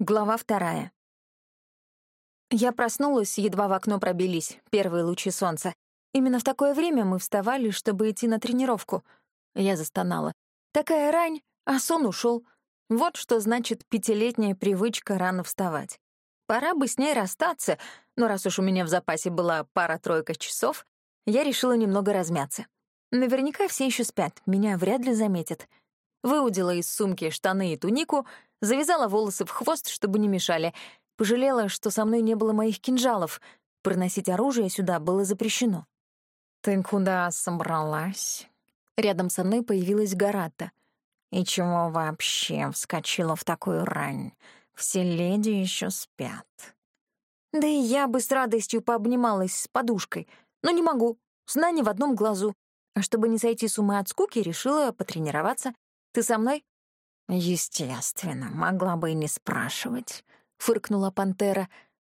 Глава вторая. Я проснулась, едва в окно пробились первые лучи солнца. Именно в такое время мы вставали, чтобы идти на тренировку. Я застонала. Такая рань, а сон ушел. Вот что значит пятилетняя привычка рано вставать. Пора бы с ней расстаться, но раз уж у меня в запасе была пара-тройка часов, я решила немного размяться. Наверняка все еще спят, меня вряд ли заметят. Выудила из сумки штаны и тунику — Завязала волосы в хвост, чтобы не мешали. Пожалела, что со мной не было моих кинжалов. Проносить оружие сюда было запрещено. «Ты куда собралась?» Рядом со мной появилась Гарата. «И чего вообще вскочила в такую рань? Все леди еще спят». Да и я бы с радостью пообнималась с подушкой, но не могу, сна не в одном глазу. А чтобы не сойти с ума от скуки, решила потренироваться. Ты со мной? «Естественно, могла бы и не спрашивать», — фыркнула пантера.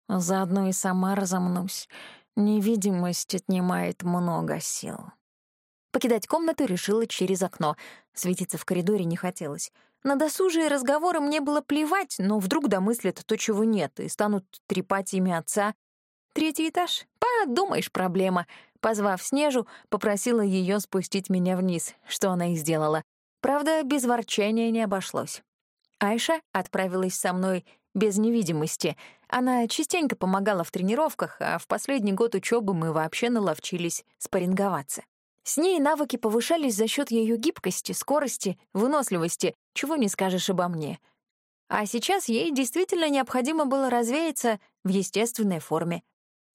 «Заодно и сама разомнусь. Невидимость отнимает много сил». Покидать комнату решила через окно. Светиться в коридоре не хотелось. На досужие разговоры мне было плевать, но вдруг домыслят то, чего нет, и станут трепать имя отца. Третий этаж? Подумаешь, проблема. Позвав Снежу, попросила ее спустить меня вниз, что она и сделала. Правда, без ворчания не обошлось. Айша отправилась со мной без невидимости. Она частенько помогала в тренировках, а в последний год учебы мы вообще наловчились спарринговаться. С ней навыки повышались за счет ее гибкости, скорости, выносливости, чего не скажешь обо мне. А сейчас ей действительно необходимо было развеяться в естественной форме.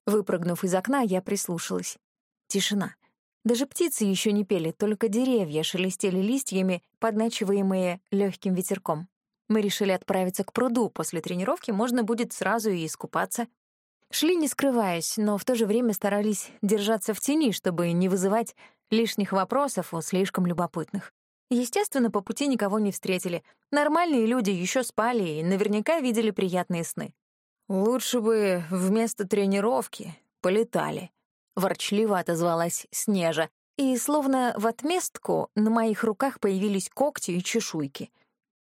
Выпрыгнув из окна, я прислушалась. Тишина. Даже птицы еще не пели, только деревья шелестели листьями, подначиваемые легким ветерком. Мы решили отправиться к пруду, после тренировки можно будет сразу и искупаться. Шли не скрываясь, но в то же время старались держаться в тени, чтобы не вызывать лишних вопросов у слишком любопытных. Естественно, по пути никого не встретили. Нормальные люди еще спали и наверняка видели приятные сны. «Лучше бы вместо тренировки полетали», ворчливо отозвалась Снежа, и словно в отместку на моих руках появились когти и чешуйки.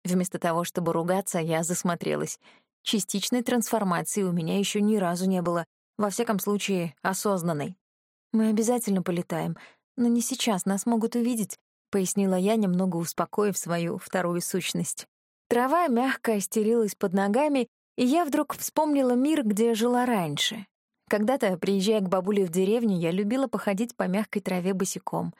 Вместо того, чтобы ругаться, я засмотрелась. Частичной трансформации у меня еще ни разу не было, во всяком случае, осознанной. «Мы обязательно полетаем, но не сейчас, нас могут увидеть», — пояснила я, немного успокоив свою вторую сущность. Трава мягко стелилась под ногами, и я вдруг вспомнила мир, где жила раньше, когда-то, приезжая к бабуле в деревню, я любила походить по мягкой траве босиком.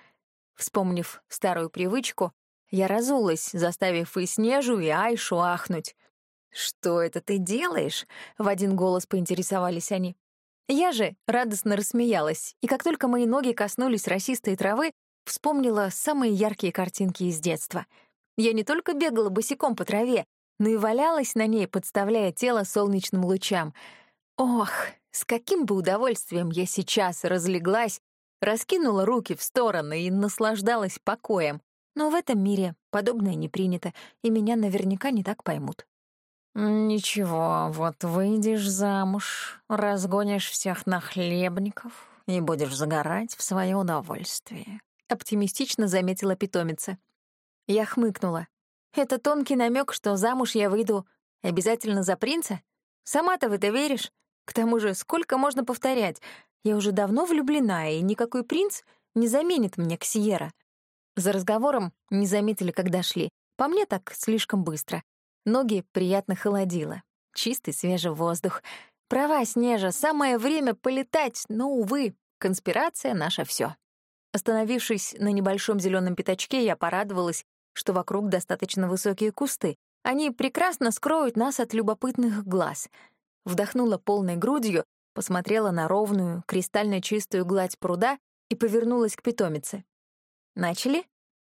Вспомнив старую привычку, я разулась, заставив и Снежу, и Айшу ахнуть. «Что это ты делаешь?» — в один голос поинтересовались они. Я же радостно рассмеялась, и как только мои ноги коснулись росистой травы, вспомнила самые яркие картинки из детства. Я не только бегала босиком по траве, но и валялась на ней, подставляя тело солнечным лучам. Ох, с каким бы удовольствием я сейчас разлеглась, раскинула руки в стороны и наслаждалась покоем. Но в этом мире подобное не принято, и меня наверняка не так поймут. «Ничего, вот выйдешь замуж, разгонишь всех нахлебников и будешь загорать в свое удовольствие», — оптимистично заметила питомица. Я хмыкнула. «Это тонкий намек, что замуж я выйду обязательно за принца? Сама-то в это веришь? К тому же, сколько можно повторять? Я уже давно влюблена, и никакой принц не заменит мне Ксиера. За разговором не заметили, когда шли. По мне так слишком быстро. Ноги приятно холодило. Чистый свежий воздух. Права, Снежа, самое время полетать, но, увы, конспирация — наше все. Остановившись на небольшом зеленом пятачке, я порадовалась, что вокруг достаточно высокие кусты. Они прекрасно скроют нас от любопытных глаз — вдохнула полной грудью, посмотрела на ровную, кристально чистую гладь пруда и повернулась к питомице. «Начали?»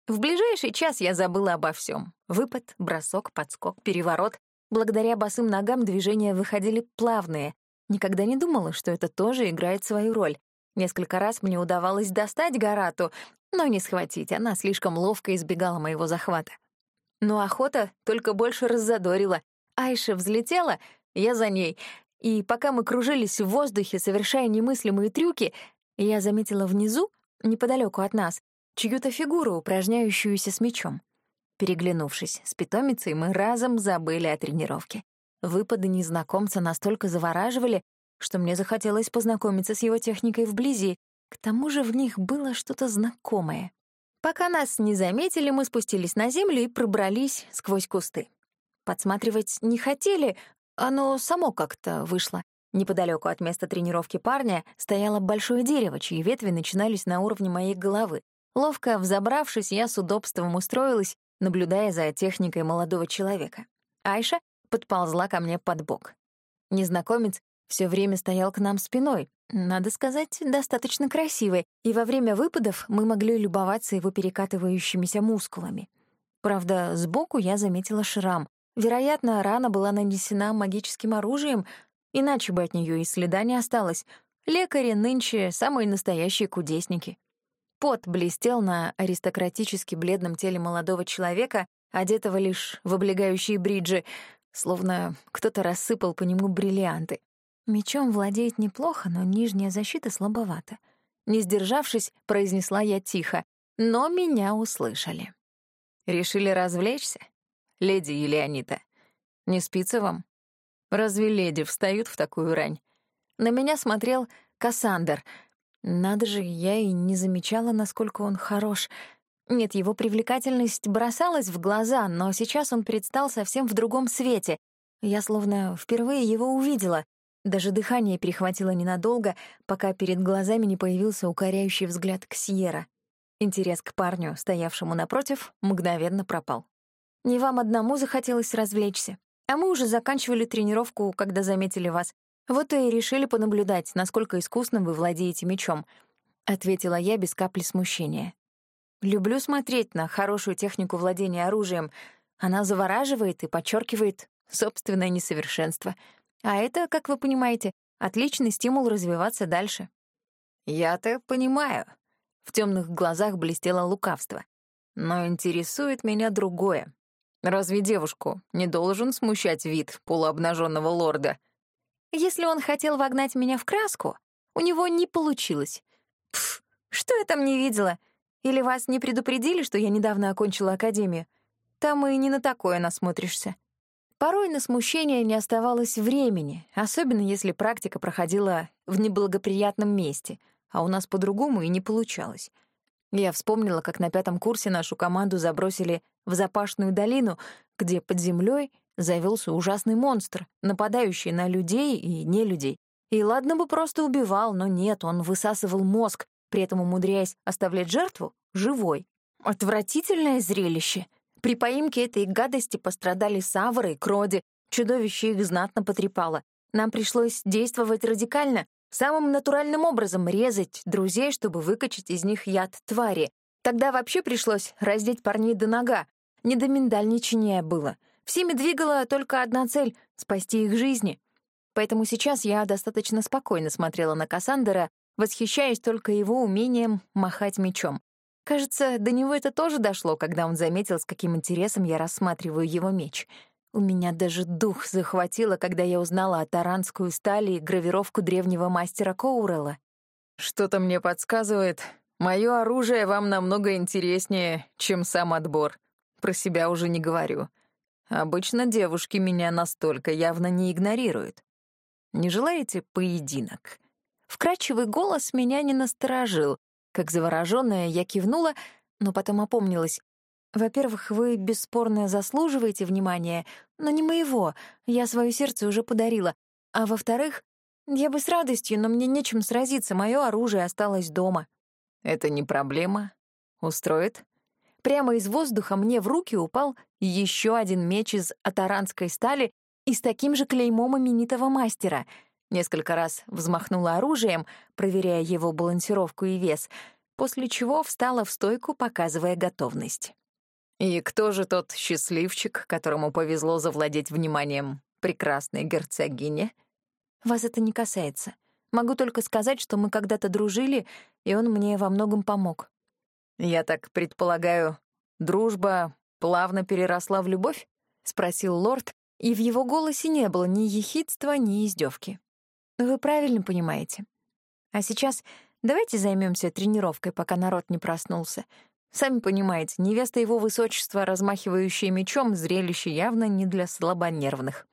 В ближайший час я забыла обо всем. Выпад, бросок, подскок, переворот. Благодаря босым ногам движения выходили плавные. Никогда не думала, что это тоже играет свою роль. Несколько раз мне удавалось достать Гарату, но не схватить, она слишком ловко избегала моего захвата. Но охота только больше раззадорила. Айша взлетела, я за ней. И пока мы кружились в воздухе, совершая немыслимые трюки, я заметила внизу, неподалеку от нас, чью-то фигуру, упражняющуюся с мечом. Переглянувшись с питомицей, мы разом забыли о тренировке. Выпады незнакомца настолько завораживали, что мне захотелось познакомиться с его техникой вблизи. К тому же в них было что-то знакомое. Пока нас не заметили, мы спустились на землю и пробрались сквозь кусты. Подсматривать не хотели, оно само как-то вышло. Неподалеку от места тренировки парня стояло большое дерево, чьи ветви начинались на уровне моей головы. Ловко взобравшись, я с удобством устроилась, наблюдая за техникой молодого человека. Айша подползла ко мне под бок. Незнакомец все время стоял к нам спиной, надо сказать, достаточно красивый, и во время выпадов мы могли любоваться его перекатывающимися мускулами. Правда, сбоку я заметила шрам. Вероятно, рана была нанесена магическим оружием, иначе бы от нее и следа не осталось. Лекари нынче — самые настоящие кудесники. Пот блестел на аристократически бледном теле молодого человека, одетого лишь в облегающие бриджи, словно кто-то рассыпал по нему бриллианты. Мечом владеет неплохо, но нижняя защита слабовата. Не сдержавшись, произнесла я тихо, но меня услышали. «Решили развлечься? Леди Елеонита, не спится вам? Разве леди встают в такую рань?» На меня смотрел Кассандр. Надо же, я и не замечала, насколько он хорош. Нет, его привлекательность бросалась в глаза, но сейчас он предстал совсем в другом свете. Я словно впервые его увидела. Даже дыхание перехватило ненадолго, пока перед глазами не появился укоряющий взгляд Ксьера. Интерес к парню, стоявшему напротив, мгновенно пропал. «Не вам одному захотелось развлечься, а мы уже заканчивали тренировку, когда заметили вас. Вот и решили понаблюдать, насколько искусно вы владеете мечом», — ответила я без капли смущения. Люблю смотреть на хорошую технику владения оружием. Она завораживает и подчеркивает собственное несовершенство. А это, как вы понимаете, отличный стимул развиваться дальше. Я-то понимаю. В темных глазах блестело лукавство. Но интересует меня другое. Разве девушку не должен смущать вид полуобнаженного лорда? Если он хотел вогнать меня в краску, у него не получилось. Пф, что я там не видела? Или вас не предупредили, что я недавно окончила академию? Там и не на такое насмотришься. Порой на смущение не оставалось времени, особенно если практика проходила в неблагоприятном месте, а у нас по-другому и не получалось. Я вспомнила, как на пятом курсе нашу команду забросили в Запашную долину, где под землей завелся ужасный монстр, нападающий на людей и не людей. И ладно бы просто убивал, но нет, он высасывал мозг, при этом умудряясь оставлять жертву живой. Отвратительное зрелище. При поимке этой гадости пострадали Савры и Кроди, чудовище их знатно потрепало. Нам пришлось действовать радикально, самым натуральным образом резать друзей, чтобы выкачать из них яд твари. Тогда вообще пришлось раздеть парней до нога. Не до миндальничания было. Всеми двигала только одна цель — спасти их жизни. Поэтому сейчас я достаточно спокойно смотрела на Кассандера, восхищаясь только его умением махать мечом. Кажется, до него это тоже дошло, когда он заметил, с каким интересом я рассматриваю его меч. У меня даже дух захватило, когда я узнала о таранскую стали и гравировку древнего мастера Коурелла. «Что-то мне подсказывает, мое оружие вам намного интереснее, чем сам отбор. Про себя уже не говорю. Обычно девушки меня настолько явно не игнорируют. Не желаете поединок?» Вкрадчивый голос меня не насторожил. Как заворожённая, я кивнула, но потом опомнилась. «Во-первых, вы бесспорно заслуживаете внимания, но не моего, я свое сердце уже подарила. А во-вторых, я бы с радостью, но мне нечем сразиться, мое оружие осталось дома». «Это не проблема. Устроит?» Прямо из воздуха мне в руки упал еще один меч из атаранской стали и с таким же клеймом именитого мастера — Несколько раз взмахнула оружием, проверяя его балансировку и вес, после чего встала в стойку, показывая готовность. «И кто же тот счастливчик, которому повезло завладеть вниманием прекрасной герцогини?» «Вас это не касается. Могу только сказать, что мы когда-то дружили, и он мне во многом помог». «Я так предполагаю, дружба плавно переросла в любовь?» — спросил лорд, и в его голосе не было ни ехидства, ни издевки. Вы правильно понимаете. А сейчас давайте займемся тренировкой, пока народ не проснулся. Сами понимаете, невеста его высочества, размахивающая мечом, зрелище явно не для слабонервных.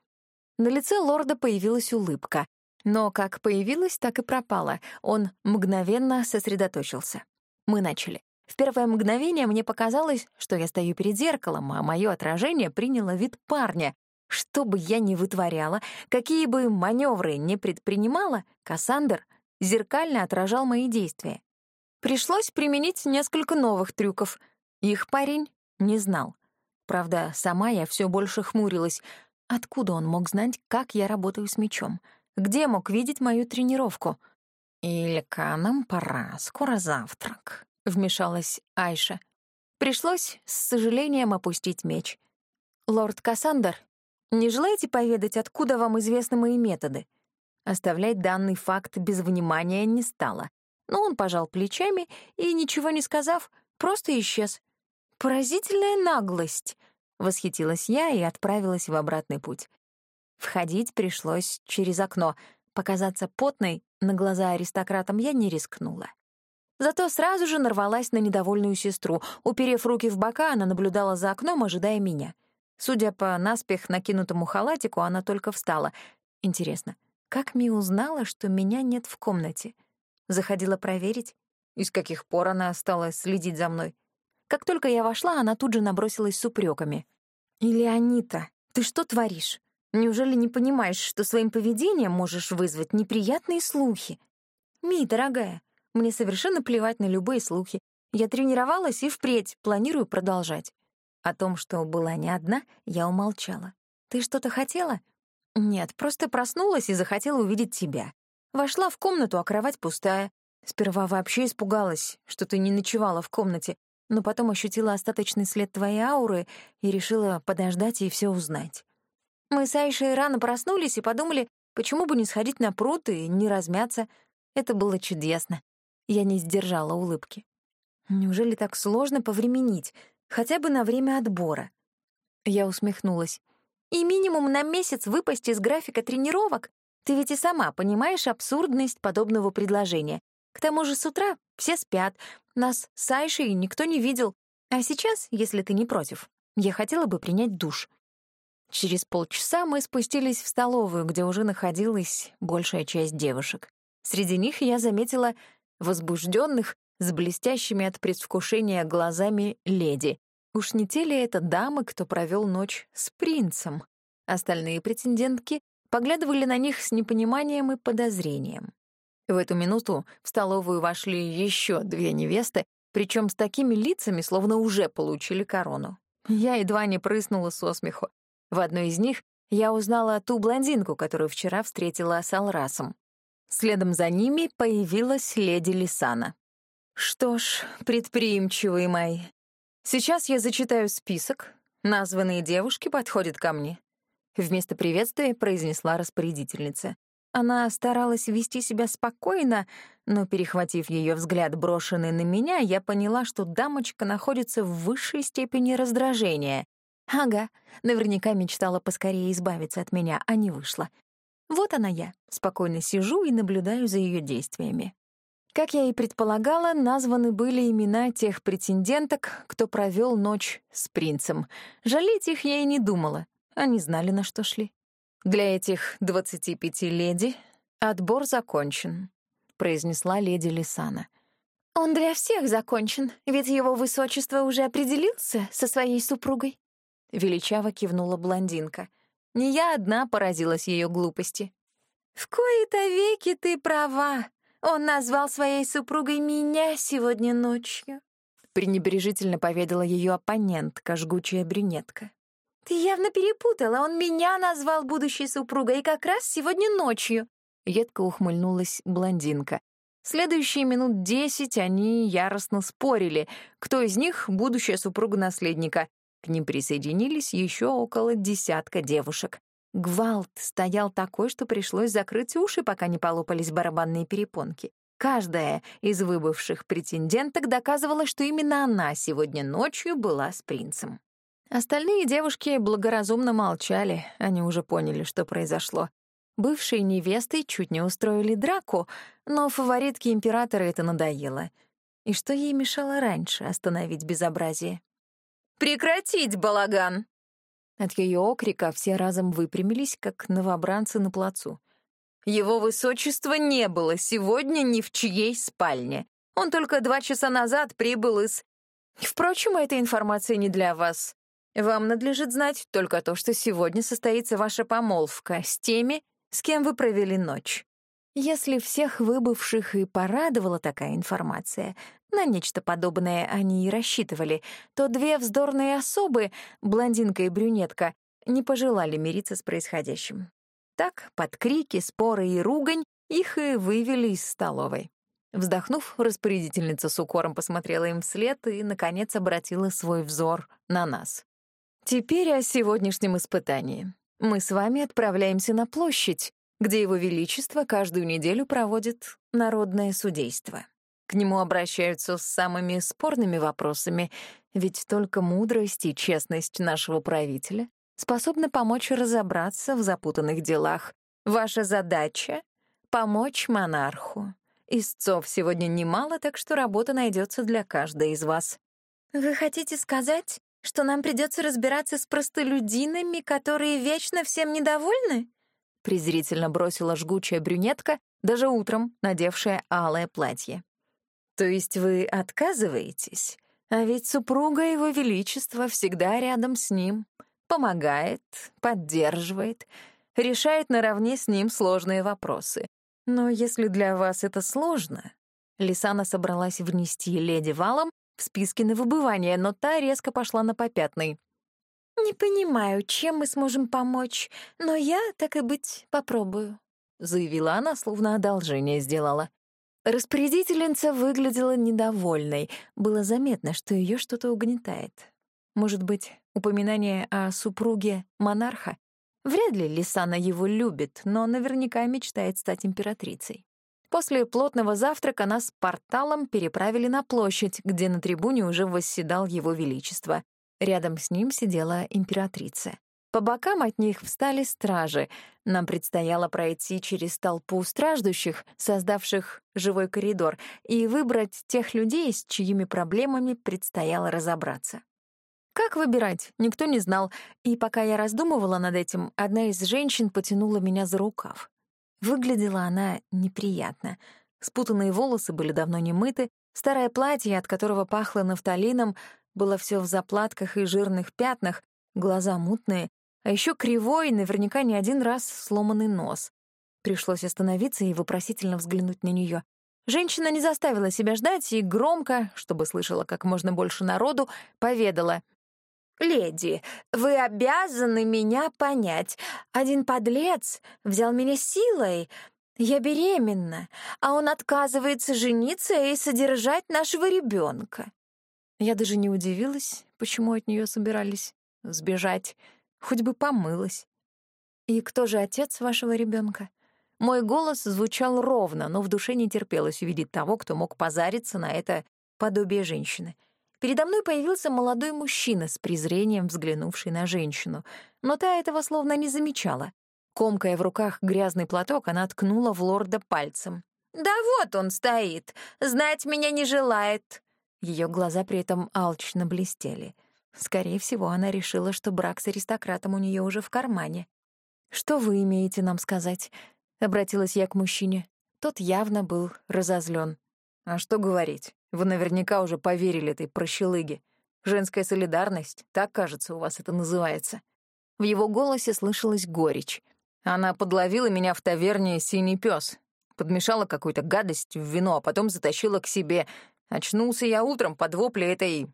На лице лорда появилась улыбка. Но как появилась, так и пропала. Он мгновенно сосредоточился. Мы начали. В первое мгновение мне показалось, что я стою перед зеркалом, а мое отражение приняло вид парня. Что бы я ни вытворяла, какие бы маневры ни предпринимала, Кассандр зеркально отражал мои действия. Пришлось применить несколько новых трюков. Их парень не знал. Правда, сама я все больше хмурилась. Откуда он мог знать, как я работаю с мечом? Где мог видеть мою тренировку? «Илька, нам пора, скоро завтрак», — вмешалась Айша. Пришлось с сожалением опустить меч. «Лорд Кассандр, не желаете поведать, откуда вам известны мои методы?» Оставлять данный факт без внимания не стало. Но он пожал плечами и, ничего не сказав, просто исчез. «Поразительная наглость!» — восхитилась я и отправилась в обратный путь. Входить пришлось через окно. Показаться потной на глаза аристократам я не рискнула. Зато сразу же нарвалась на недовольную сестру. Уперев руки в бока, она наблюдала за окном, ожидая меня. Судя по наспех накинутому халатику, она только встала. Интересно, как Ми узнала, что меня нет в комнате? Заходила проверить, и с каких пор она стала следить за мной. Как только я вошла, она тут же набросилась с упреками. «Илеонита, ты что творишь? Неужели не понимаешь, что своим поведением можешь вызвать неприятные слухи? Ми, дорогая, мне совершенно плевать на любые слухи. Я тренировалась и впредь планирую продолжать. О том, что была не одна, я умолчала. Ты что-то хотела? Нет, просто проснулась и захотела увидеть тебя. Вошла в комнату, а кровать пустая. Сперва вообще испугалась, что ты не ночевала в комнате, но потом ощутила остаточный след твоей ауры и решила подождать и все узнать. Мы с Айшей рано проснулись и подумали, почему бы не сходить на пруд и не размяться. Это было чудесно. Я не сдержала улыбки. Неужели так сложно повременить, хотя бы на время отбора? Я усмехнулась. И минимум на месяц выпасть из графика тренировок? Ты ведь и сама понимаешь абсурдность подобного предложения. К тому же с утра все спят, нас с Айшей никто не видел. А сейчас, если ты не против, я хотела бы принять душ. Через полчаса мы спустились в столовую, где уже находилась большая часть девушек. Среди них я заметила возбужденных, с блестящими от предвкушения глазами леди. Уж не те ли это дамы, кто провел ночь с принцем? Остальные претендентки поглядывали на них с непониманием и подозрением. В эту минуту в столовую вошли еще две невесты, причем с такими лицами, словно уже получили корону. Я едва не прыснула со смеху. В одной из них я узнала ту блондинку, которую вчера встретила с Алрасом. Следом за ними появилась леди Лисана. Что ж, предприимчивые мои. Сейчас я зачитаю список. Названные девушки подходят ко мне. Вместо приветствия произнесла распорядительница. Она старалась вести себя спокойно, но, перехватив ее взгляд, брошенный на меня, я поняла, что дамочка находится в высшей степени раздражения. Ага, наверняка мечтала поскорее избавиться от меня, а не вышла. Вот она я, спокойно сижу и наблюдаю за ее действиями. Как я и предполагала, названы были имена тех претенденток, кто провел ночь с принцем. Жалеть их я и не думала. Они знали, на что шли. Для этих двадцати пяти леди отбор закончен, произнесла леди Лисана. Он для всех закончен, ведь его высочество уже определился со своей супругой. — величаво кивнула блондинка. Не я одна поразилась ее глупости. «В кои-то веки ты права. Он назвал своей супругой меня сегодня ночью», — пренебрежительно поведала ее оппонентка, жгучая брюнетка. «Ты явно перепутала. Он меня назвал будущей супругой и как раз сегодня ночью», — едко ухмыльнулась блондинка. Следующие минут десять они яростно спорили, кто из них — будущая супруга наследника, к ним присоединились еще около десятка девушек. Гвалт стоял такой, что пришлось закрыть уши, пока не полопались барабанные перепонки. Каждая из выбывших претенденток доказывала, что именно она сегодня ночью была с принцем. Остальные девушки благоразумно молчали, они уже поняли, что произошло. Бывшие невесты чуть не устроили драку, но фаворитке императора это надоело. И что ей мешало раньше остановить безобразие? «Прекратить балаган!» От ее окрика все разом выпрямились, как новобранцы на плацу. Его высочества не было сегодня ни в чьей спальне. Он только два часа назад прибыл из... Впрочем, эта информация не для вас. Вам надлежит знать только то, что сегодня состоится ваша помолвка с теми, с кем вы провели ночь. Если всех выбывших и порадовала такая информация, на нечто подобное они и рассчитывали, то две вздорные особы, блондинка и брюнетка, не пожелали мириться с происходящим. Так, под крики, споры и ругань, их и вывели из столовой. Вздохнув, распорядительница с укором посмотрела им вслед и, наконец, обратила свой взор на нас. «Теперь о сегодняшнем испытании. Мы с вами отправляемся на площадь, где Его Величество каждую неделю проводит народное судейство. К нему обращаются с самыми спорными вопросами, ведь только мудрость и честность нашего правителя способны помочь разобраться в запутанных делах. Ваша задача — помочь монарху. Истцов сегодня немало, так что работа найдется для каждой из вас. Вы хотите сказать, что нам придется разбираться с простолюдинами, которые вечно всем недовольны? Презрительно бросила жгучая брюнетка, даже утром надевшая алое платье. «То есть вы отказываетесь? А ведь супруга его величества всегда рядом с ним, помогает, поддерживает, решает наравне с ним сложные вопросы. Но если для вас это сложно...» Лисана собралась внести леди Валом в списки на выбывание, но та резко пошла на попятный. «Не понимаю, чем мы сможем помочь, но я, так и быть, попробую», — заявила она, словно одолжение сделала. Распорядительница выглядела недовольной. Было заметно, что ее что-то угнетает. Может быть, упоминание о супруге монарха? Вряд ли Лисана его любит, но наверняка мечтает стать императрицей. После плотного завтрака нас порталом переправили на площадь, где на трибуне уже восседал его величество. Рядом с ним сидела императрица. По бокам от них встали стражи. Нам предстояло пройти через толпу страждущих, создавших живой коридор, и выбрать тех людей, с чьими проблемами предстояло разобраться. Как выбирать, никто не знал, и пока я раздумывала над этим, одна из женщин потянула меня за рукав. Выглядела она неприятно. Спутанные волосы были давно не мыты, старое платье, от которого пахло нафталином, было все в заплатках и жирных пятнах, глаза мутные, а еще кривой, наверняка не один раз сломанный нос. Пришлось остановиться и вопросительно взглянуть на нее. Женщина не заставила себя ждать и громко, чтобы слышала как можно больше народу, поведала. «Леди, вы обязаны меня понять. Один подлец взял меня силой. Я беременна, а он отказывается жениться и содержать нашего ребенка. Я даже не удивилась, почему от нее собирались сбежать, хоть бы помылась. «И кто же отец вашего ребенка? Мой голос звучал ровно, но в душе не терпелось увидеть того, кто мог позариться на это подобие женщины. Передо мной появился молодой мужчина с презрением взглянувший на женщину, но та этого словно не замечала. Комкая в руках грязный платок, она ткнула в лорда пальцем. «Да вот он стоит, знать меня не желает. Ее глаза при этом алчно блестели. Скорее всего, она решила, что брак с аристократом у нее уже в кармане. «Что вы имеете нам сказать?» — обратилась я к мужчине. Тот явно был разозлен. «А что говорить? Вы наверняка уже поверили этой прощелыге. Женская солидарность, так, кажется, у вас это называется». В его голосе слышалась горечь. Она подловила меня в таверне «Синий пес», подмешала какую-то гадость в вино, а потом затащила к себе, Очнулся я утром под вопли этой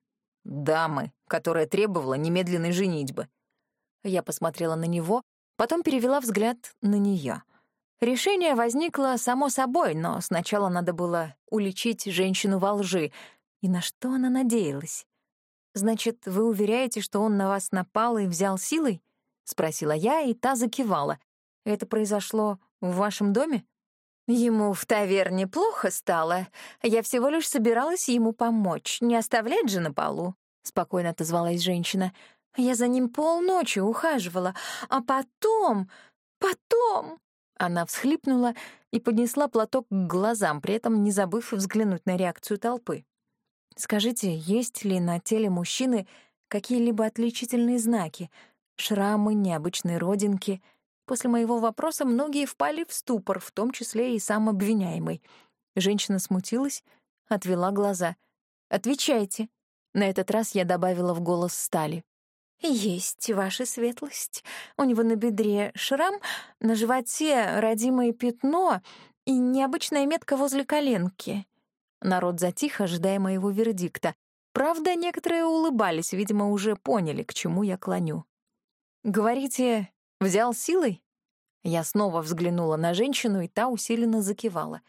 дамы, которая требовала немедленной женитьбы. Я посмотрела на него, потом перевела взгляд на нее. Решение возникло само собой, но сначала надо было уличить женщину во лжи. И на что она надеялась? «Значит, вы уверяете, что он на вас напал и взял силой?» — спросила я, и та закивала. «Это произошло в вашем доме?» Ему в таверне плохо стало. Я всего лишь собиралась ему помочь, не оставлять же на полу, — спокойно отозвалась женщина. Я за ним полночи ухаживала, а потом... потом... Она всхлипнула и поднесла платок к глазам, при этом не забыв взглянуть на реакцию толпы. «Скажите, есть ли на теле мужчины какие-либо отличительные знаки? шрамы, необычные родинки. После моего вопроса многие впали в ступор, в том числе и сам обвиняемый. Женщина смутилась, отвела глаза. «Отвечайте». На этот раз я добавила в голос стали. «Есть, ваша светлость. У него на бедре шрам, на животе родимое пятно и необычная метка возле коленки». Народ затих, ожидая моего вердикта. Правда, некоторые улыбались, видимо, уже поняли, к чему я клоню. «Говорите, взял силой?» Я снова взглянула на женщину, и та усиленно закивала.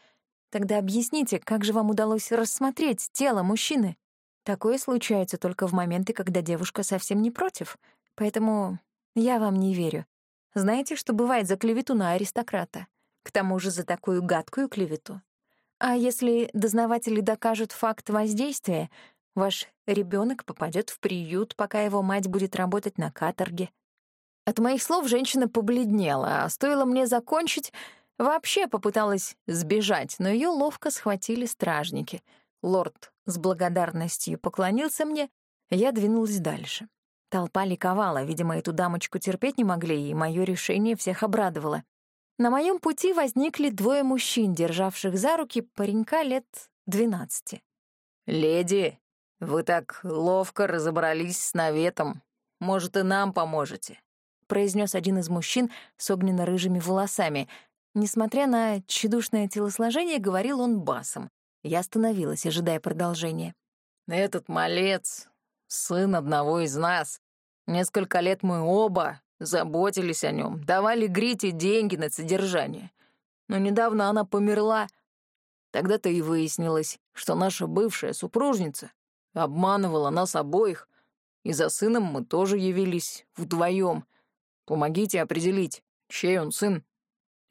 «Тогда объясните, как же вам удалось рассмотреть тело мужчины?» Такое случается только в моменты, когда девушка совсем не против. Поэтому я вам не верю. Знаете, что бывает за клевету на аристократа? К тому же за такую гадкую клевету. А если дознаватели докажут факт воздействия, ваш ребенок попадет в приют, пока его мать будет работать на каторге. От моих слов женщина побледнела, а стоило мне закончить, вообще попыталась сбежать, но ее ловко схватили стражники. Лорд с благодарностью поклонился мне, я двинулась дальше. Толпа ликовала, видимо, эту дамочку терпеть не могли, и мое решение всех обрадовало. На моем пути возникли двое мужчин, державших за руки паренька лет двенадцати. «Леди, вы так ловко разобрались с наветом. Может, и нам поможете?» — произнес один из мужчин с огненно-рыжими волосами. Несмотря на тщедушное телосложение, говорил он басом. Я остановилась, ожидая продолжения. «Этот малец — сын одного из нас. Несколько лет мы оба заботились о нем, давали Грите деньги на содержание. Но недавно она померла. Тогда-то и выяснилось, что наша бывшая супружница обманывала нас обоих, и за сыном мы тоже явились вдвоем. Помогите определить, чей он сын,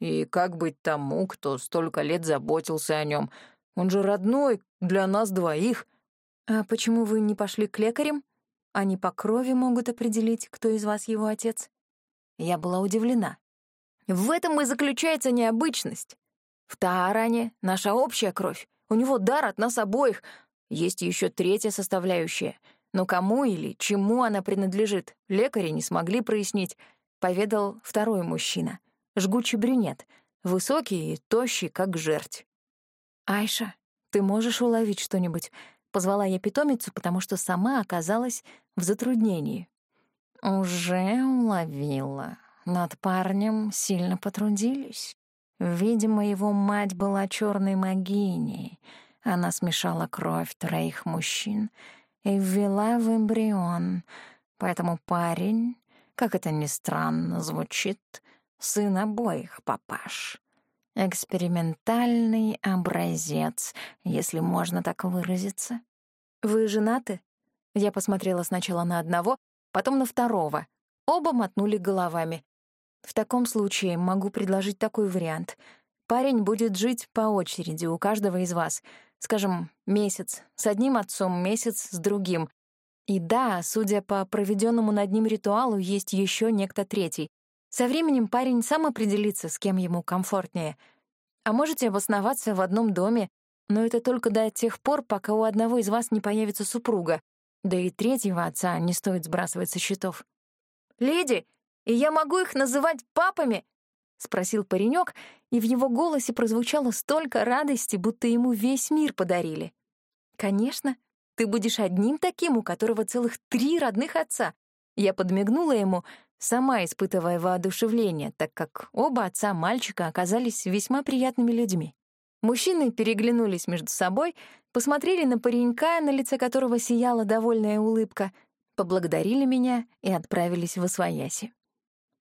и как быть тому, кто столько лет заботился о нем — он же родной для нас двоих. А почему вы не пошли к лекарям? Они по крови могут определить, кто из вас его отец. Я была удивлена. В этом и заключается необычность. В Тааране наша общая кровь. У него дар от нас обоих. Есть еще третья составляющая. Но кому или чему она принадлежит, лекари не смогли прояснить, поведал второй мужчина. Жгучий брюнет, высокий и тощий, как жерть. «Айша, ты можешь уловить что-нибудь?» — позвала я питомицу, потому что сама оказалась в затруднении. «Уже уловила. Над парнем сильно потрудились. Видимо, его мать была черной магиней. Она смешала кровь троих мужчин и ввела в эмбрион. Поэтому парень, как это ни странно звучит, сын обоих папаш. Экспериментальный образец, если можно так выразиться. «Вы женаты?» Я посмотрела сначала на одного, потом на второго. Оба мотнули головами. В таком случае могу предложить такой вариант. Парень будет жить по очереди у каждого из вас. Скажем, месяц с одним отцом, месяц с другим. И да, судя по проведенному над ним ритуалу, есть еще некто третий. Со временем парень сам определится, с кем ему комфортнее. А можете обосноваться в одном доме, но это только до тех пор, пока у одного из вас не появится супруга. Да и третьего отца не стоит сбрасывать со счетов. «Леди, и я могу их называть папами?» — спросил паренек, и в его голосе прозвучало столько радости, будто ему весь мир подарили. «Конечно, ты будешь одним таким, у которого целых три родных отца». Я подмигнула ему, сама испытывая воодушевление, так как оба отца мальчика оказались весьма приятными людьми. Мужчины переглянулись между собой, посмотрели на паренька, на лице которого сияла довольная улыбка, поблагодарили меня и отправились в Освояси.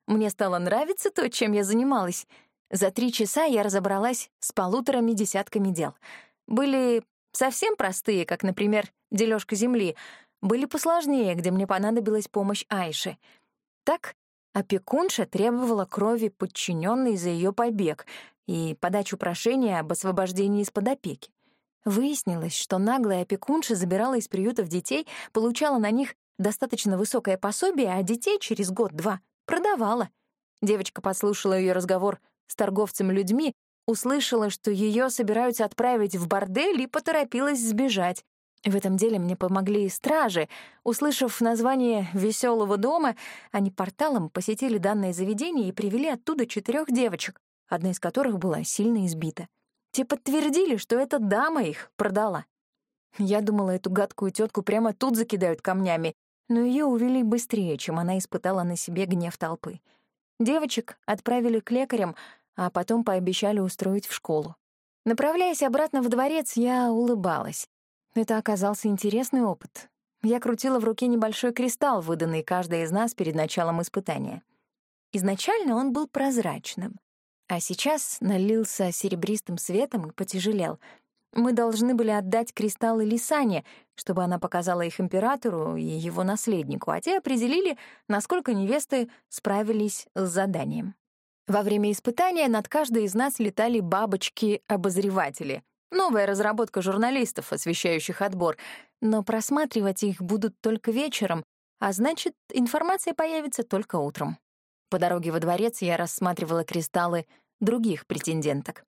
Мне стало нравиться то, чем я занималась. За три часа я разобралась с полуторами десятками дел. Были совсем простые, как, например, дележка земли, были посложнее, где мне понадобилась помощь Айши — так, опекунша требовала крови подчиненной за ее побег и подачу прошения об освобождении из-под опеки. Выяснилось, что наглая опекунша забирала из приютов детей, получала на них достаточно высокое пособие, а детей через год-два продавала. Девочка послушала ее разговор с торговцем людьми, услышала, что ее собираются отправить в бордель и поторопилась сбежать. В этом деле мне помогли стражи. Услышав название веселого дома, они порталом посетили данное заведение и привели оттуда четырех девочек, одна из которых была сильно избита. Те подтвердили, что эта дама их продала. Я думала, эту гадкую тетку прямо тут закидают камнями, но ее увели быстрее, чем она испытала на себе гнев толпы. Девочек отправили к лекарям, а потом пообещали устроить в школу. Направляясь обратно в дворец, я улыбалась. Это оказался интересный опыт. Я крутила в руке небольшой кристалл, выданный каждой из нас перед началом испытания. Изначально он был прозрачным, а сейчас налился серебристым светом и потяжелел. Мы должны были отдать кристаллы Лисане, чтобы она показала их императору и его наследнику, а те определили, насколько невесты справились с заданием. Во время испытания над каждой из нас летали бабочки-обозреватели — Новая разработка журналистов, освещающих отбор, но просматривать их будут только вечером, а значит, информация появится только утром. По дороге во дворец я рассматривала кристаллы других претенденток.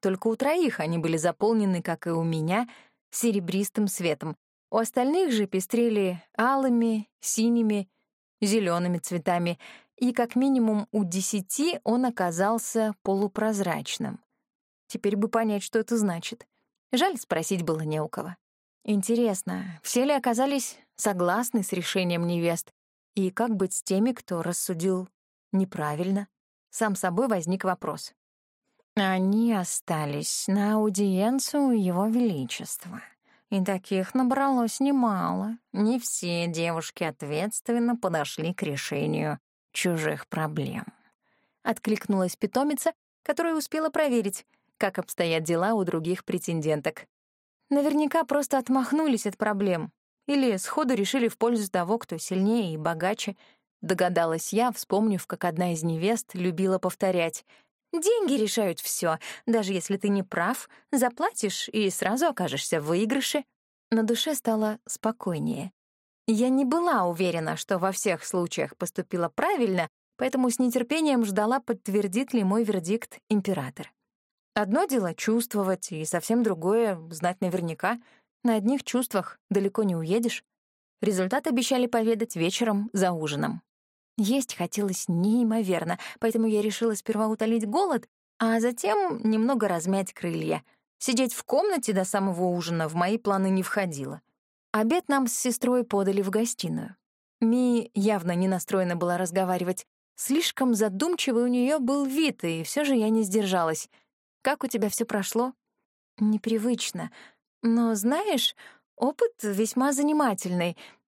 Только у троих они были заполнены, как и у меня, серебристым светом. У остальных же пестрели алыми, синими, зелеными цветами, и как минимум у десяти он оказался полупрозрачным. Теперь бы понять, что это значит. Жаль, спросить было не у кого. Интересно, все ли оказались согласны с решением невест? И как быть с теми, кто рассудил неправильно? Сам собой возник вопрос. Они остались на аудиенцию Его Величества. И таких набралось немало. Не все девушки ответственно подошли к решению чужих проблем. Откликнулась питомица, которая успела проверить, как обстоят дела у других претенденток. Наверняка просто отмахнулись от проблем или сходу решили в пользу того, кто сильнее и богаче, догадалась я, вспомнив, как одна из невест любила повторять «Деньги решают все, даже если ты не прав, заплатишь и сразу окажешься в выигрыше». На душе стало спокойнее. Я не была уверена, что во всех случаях поступила правильно, поэтому с нетерпением ждала, подтвердит ли мой вердикт император. Одно дело — чувствовать, и совсем другое — знать наверняка. На одних чувствах далеко не уедешь. Результат обещали поведать вечером за ужином. Есть хотелось неимоверно, поэтому я решила сперва утолить голод, а затем немного размять крылья. Сидеть в комнате до самого ужина в мои планы не входило. Обед нам с сестрой подали в гостиную. Ми явно не настроена была разговаривать. Слишком задумчивый у нее был вид, и все же я не сдержалась — как у тебя все прошло? Непривычно. Но, знаешь, опыт весьма занимательный.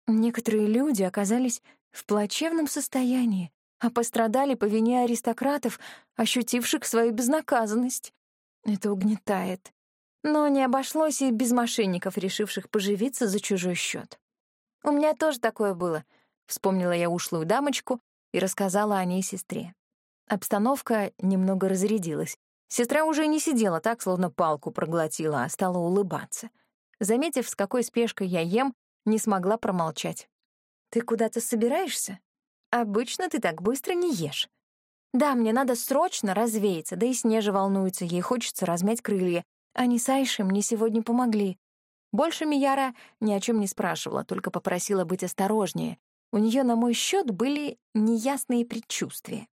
Некоторые люди оказались в плачевном состоянии, а пострадали по вине аристократов, ощутивших свою безнаказанность. Это угнетает. Но не обошлось и без мошенников, решивших поживиться за чужой счет. У меня тоже такое было. Вспомнила я ушлую дамочку и рассказала о ней сестре. Обстановка немного разрядилась. Сестра уже не сидела так, словно палку проглотила, а стала улыбаться. Заметив, с какой спешкой я ем, не смогла промолчать. «Ты куда-то собираешься? Обычно ты так быстро не ешь». «Да, мне надо срочно развеяться, да и Снежа волнуется, ей хочется размять крылья. Они с Айшей мне сегодня помогли». Больше Мияра ни о чем не спрашивала, только попросила быть осторожнее. У нее на мой счет были неясные предчувствия.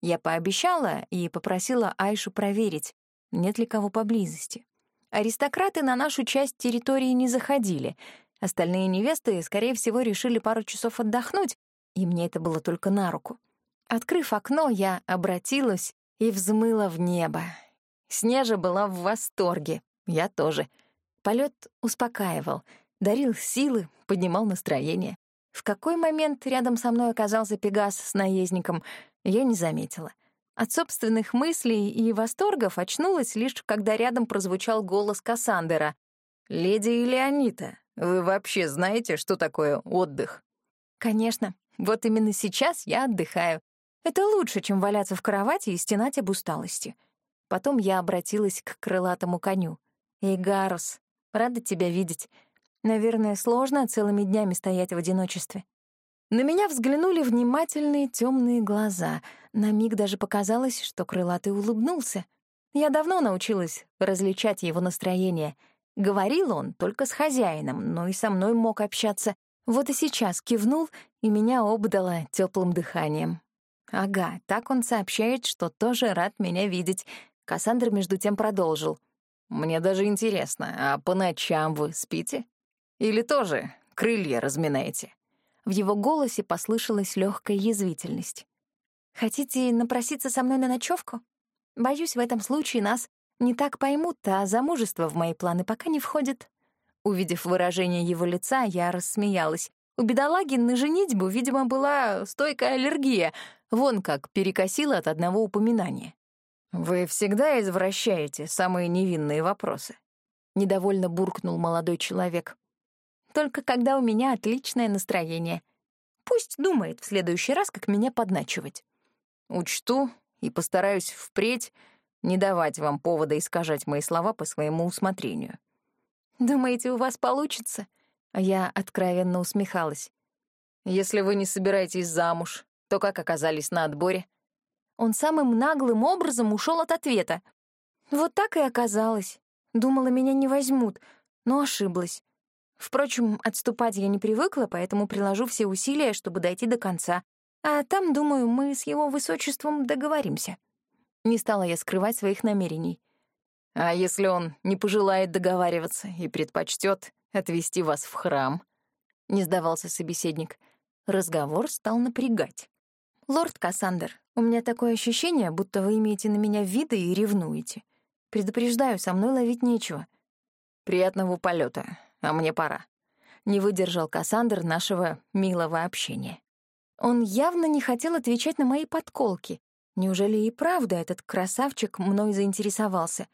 Я пообещала и попросила Айшу проверить, нет ли кого поблизости. Аристократы на нашу часть территории не заходили. Остальные невесты, скорее всего, решили пару часов отдохнуть, и мне это было только на руку. Открыв окно, я обратилась и взмыла в небо. Снежа была в восторге, я тоже. Полет успокаивал, дарил силы, поднимал настроение. В какой момент рядом со мной оказался Пегас с наездником, я не заметила. От собственных мыслей и восторгов очнулась лишь, когда рядом прозвучал голос Кассандера. «Леди Элеонита, вы вообще знаете, что такое отдых?» «Конечно. Вот именно сейчас я отдыхаю. Это лучше, чем валяться в кровати и стенать об усталости». Потом я обратилась к крылатому коню. «Эй, Гарус, рада тебя видеть. Наверное, сложно целыми днями стоять в одиночестве. На меня взглянули внимательные темные глаза. На миг даже показалось, что крылатый улыбнулся. Я давно научилась различать его настроение. Говорил он только с хозяином, но и со мной мог общаться. Вот и сейчас кивнул, и меня обдало теплым дыханием. Ага, так он сообщает, что тоже рад меня видеть. Кассандр между тем продолжил. «Мне даже интересно, а по ночам вы спите? Или тоже крылья разминаете?» В его голосе послышалась легкая язвительность. «Хотите напроситься со мной на ночевку? Боюсь, в этом случае нас не так поймут, а замужество в мои планы пока не входит». Увидев выражение его лица, я рассмеялась. У бедолаги на женитьбу, видимо, была стойкая аллергия. Вон как перекосила от одного упоминания. «Вы всегда извращаете самые невинные вопросы», — недовольно буркнул молодой человек. «Только когда у меня отличное настроение. Пусть думает в следующий раз, как меня подначивать». «Учту и постараюсь впредь не давать вам повода искажать мои слова по своему усмотрению». «Думаете, у вас получится?» Я откровенно усмехалась. «Если вы не собираетесь замуж, то как оказались на отборе?» Он самым наглым образом ушел от ответа. Вот так и оказалось. Думала, меня не возьмут, но ошиблась. Впрочем, отступать я не привыкла, поэтому приложу все усилия, чтобы дойти до конца. А там, думаю, мы с его высочеством договоримся. Не стала я скрывать своих намерений. А если он не пожелает договариваться и предпочтет отвести вас в храм?» — не сдавался собеседник. Разговор стал напрягать. «Лорд Кассандр, у меня такое ощущение, будто вы имеете на меня виды и ревнуете. Предупреждаю, со мной ловить нечего». «Приятного полета, а мне пора». Не выдержал Кассандр нашего милого общения. Он явно не хотел отвечать на мои подколки. Неужели и правда этот красавчик мной заинтересовался?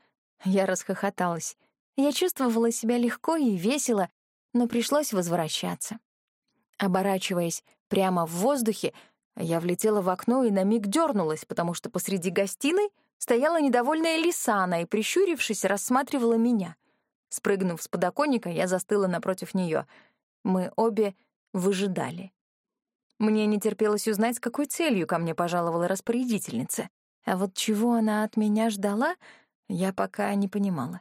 Я расхохоталась. Я чувствовала себя легко и весело, но пришлось возвращаться. Оборачиваясь прямо в воздухе, я влетела в окно и на миг дернулась, потому что посреди гостиной стояла недовольная Лисана и, прищурившись, рассматривала меня. Спрыгнув с подоконника, я застыла напротив нее. Мы обе выжидали. Мне не терпелось узнать, с какой целью ко мне пожаловала распорядительница. А вот чего она от меня ждала, я пока не понимала.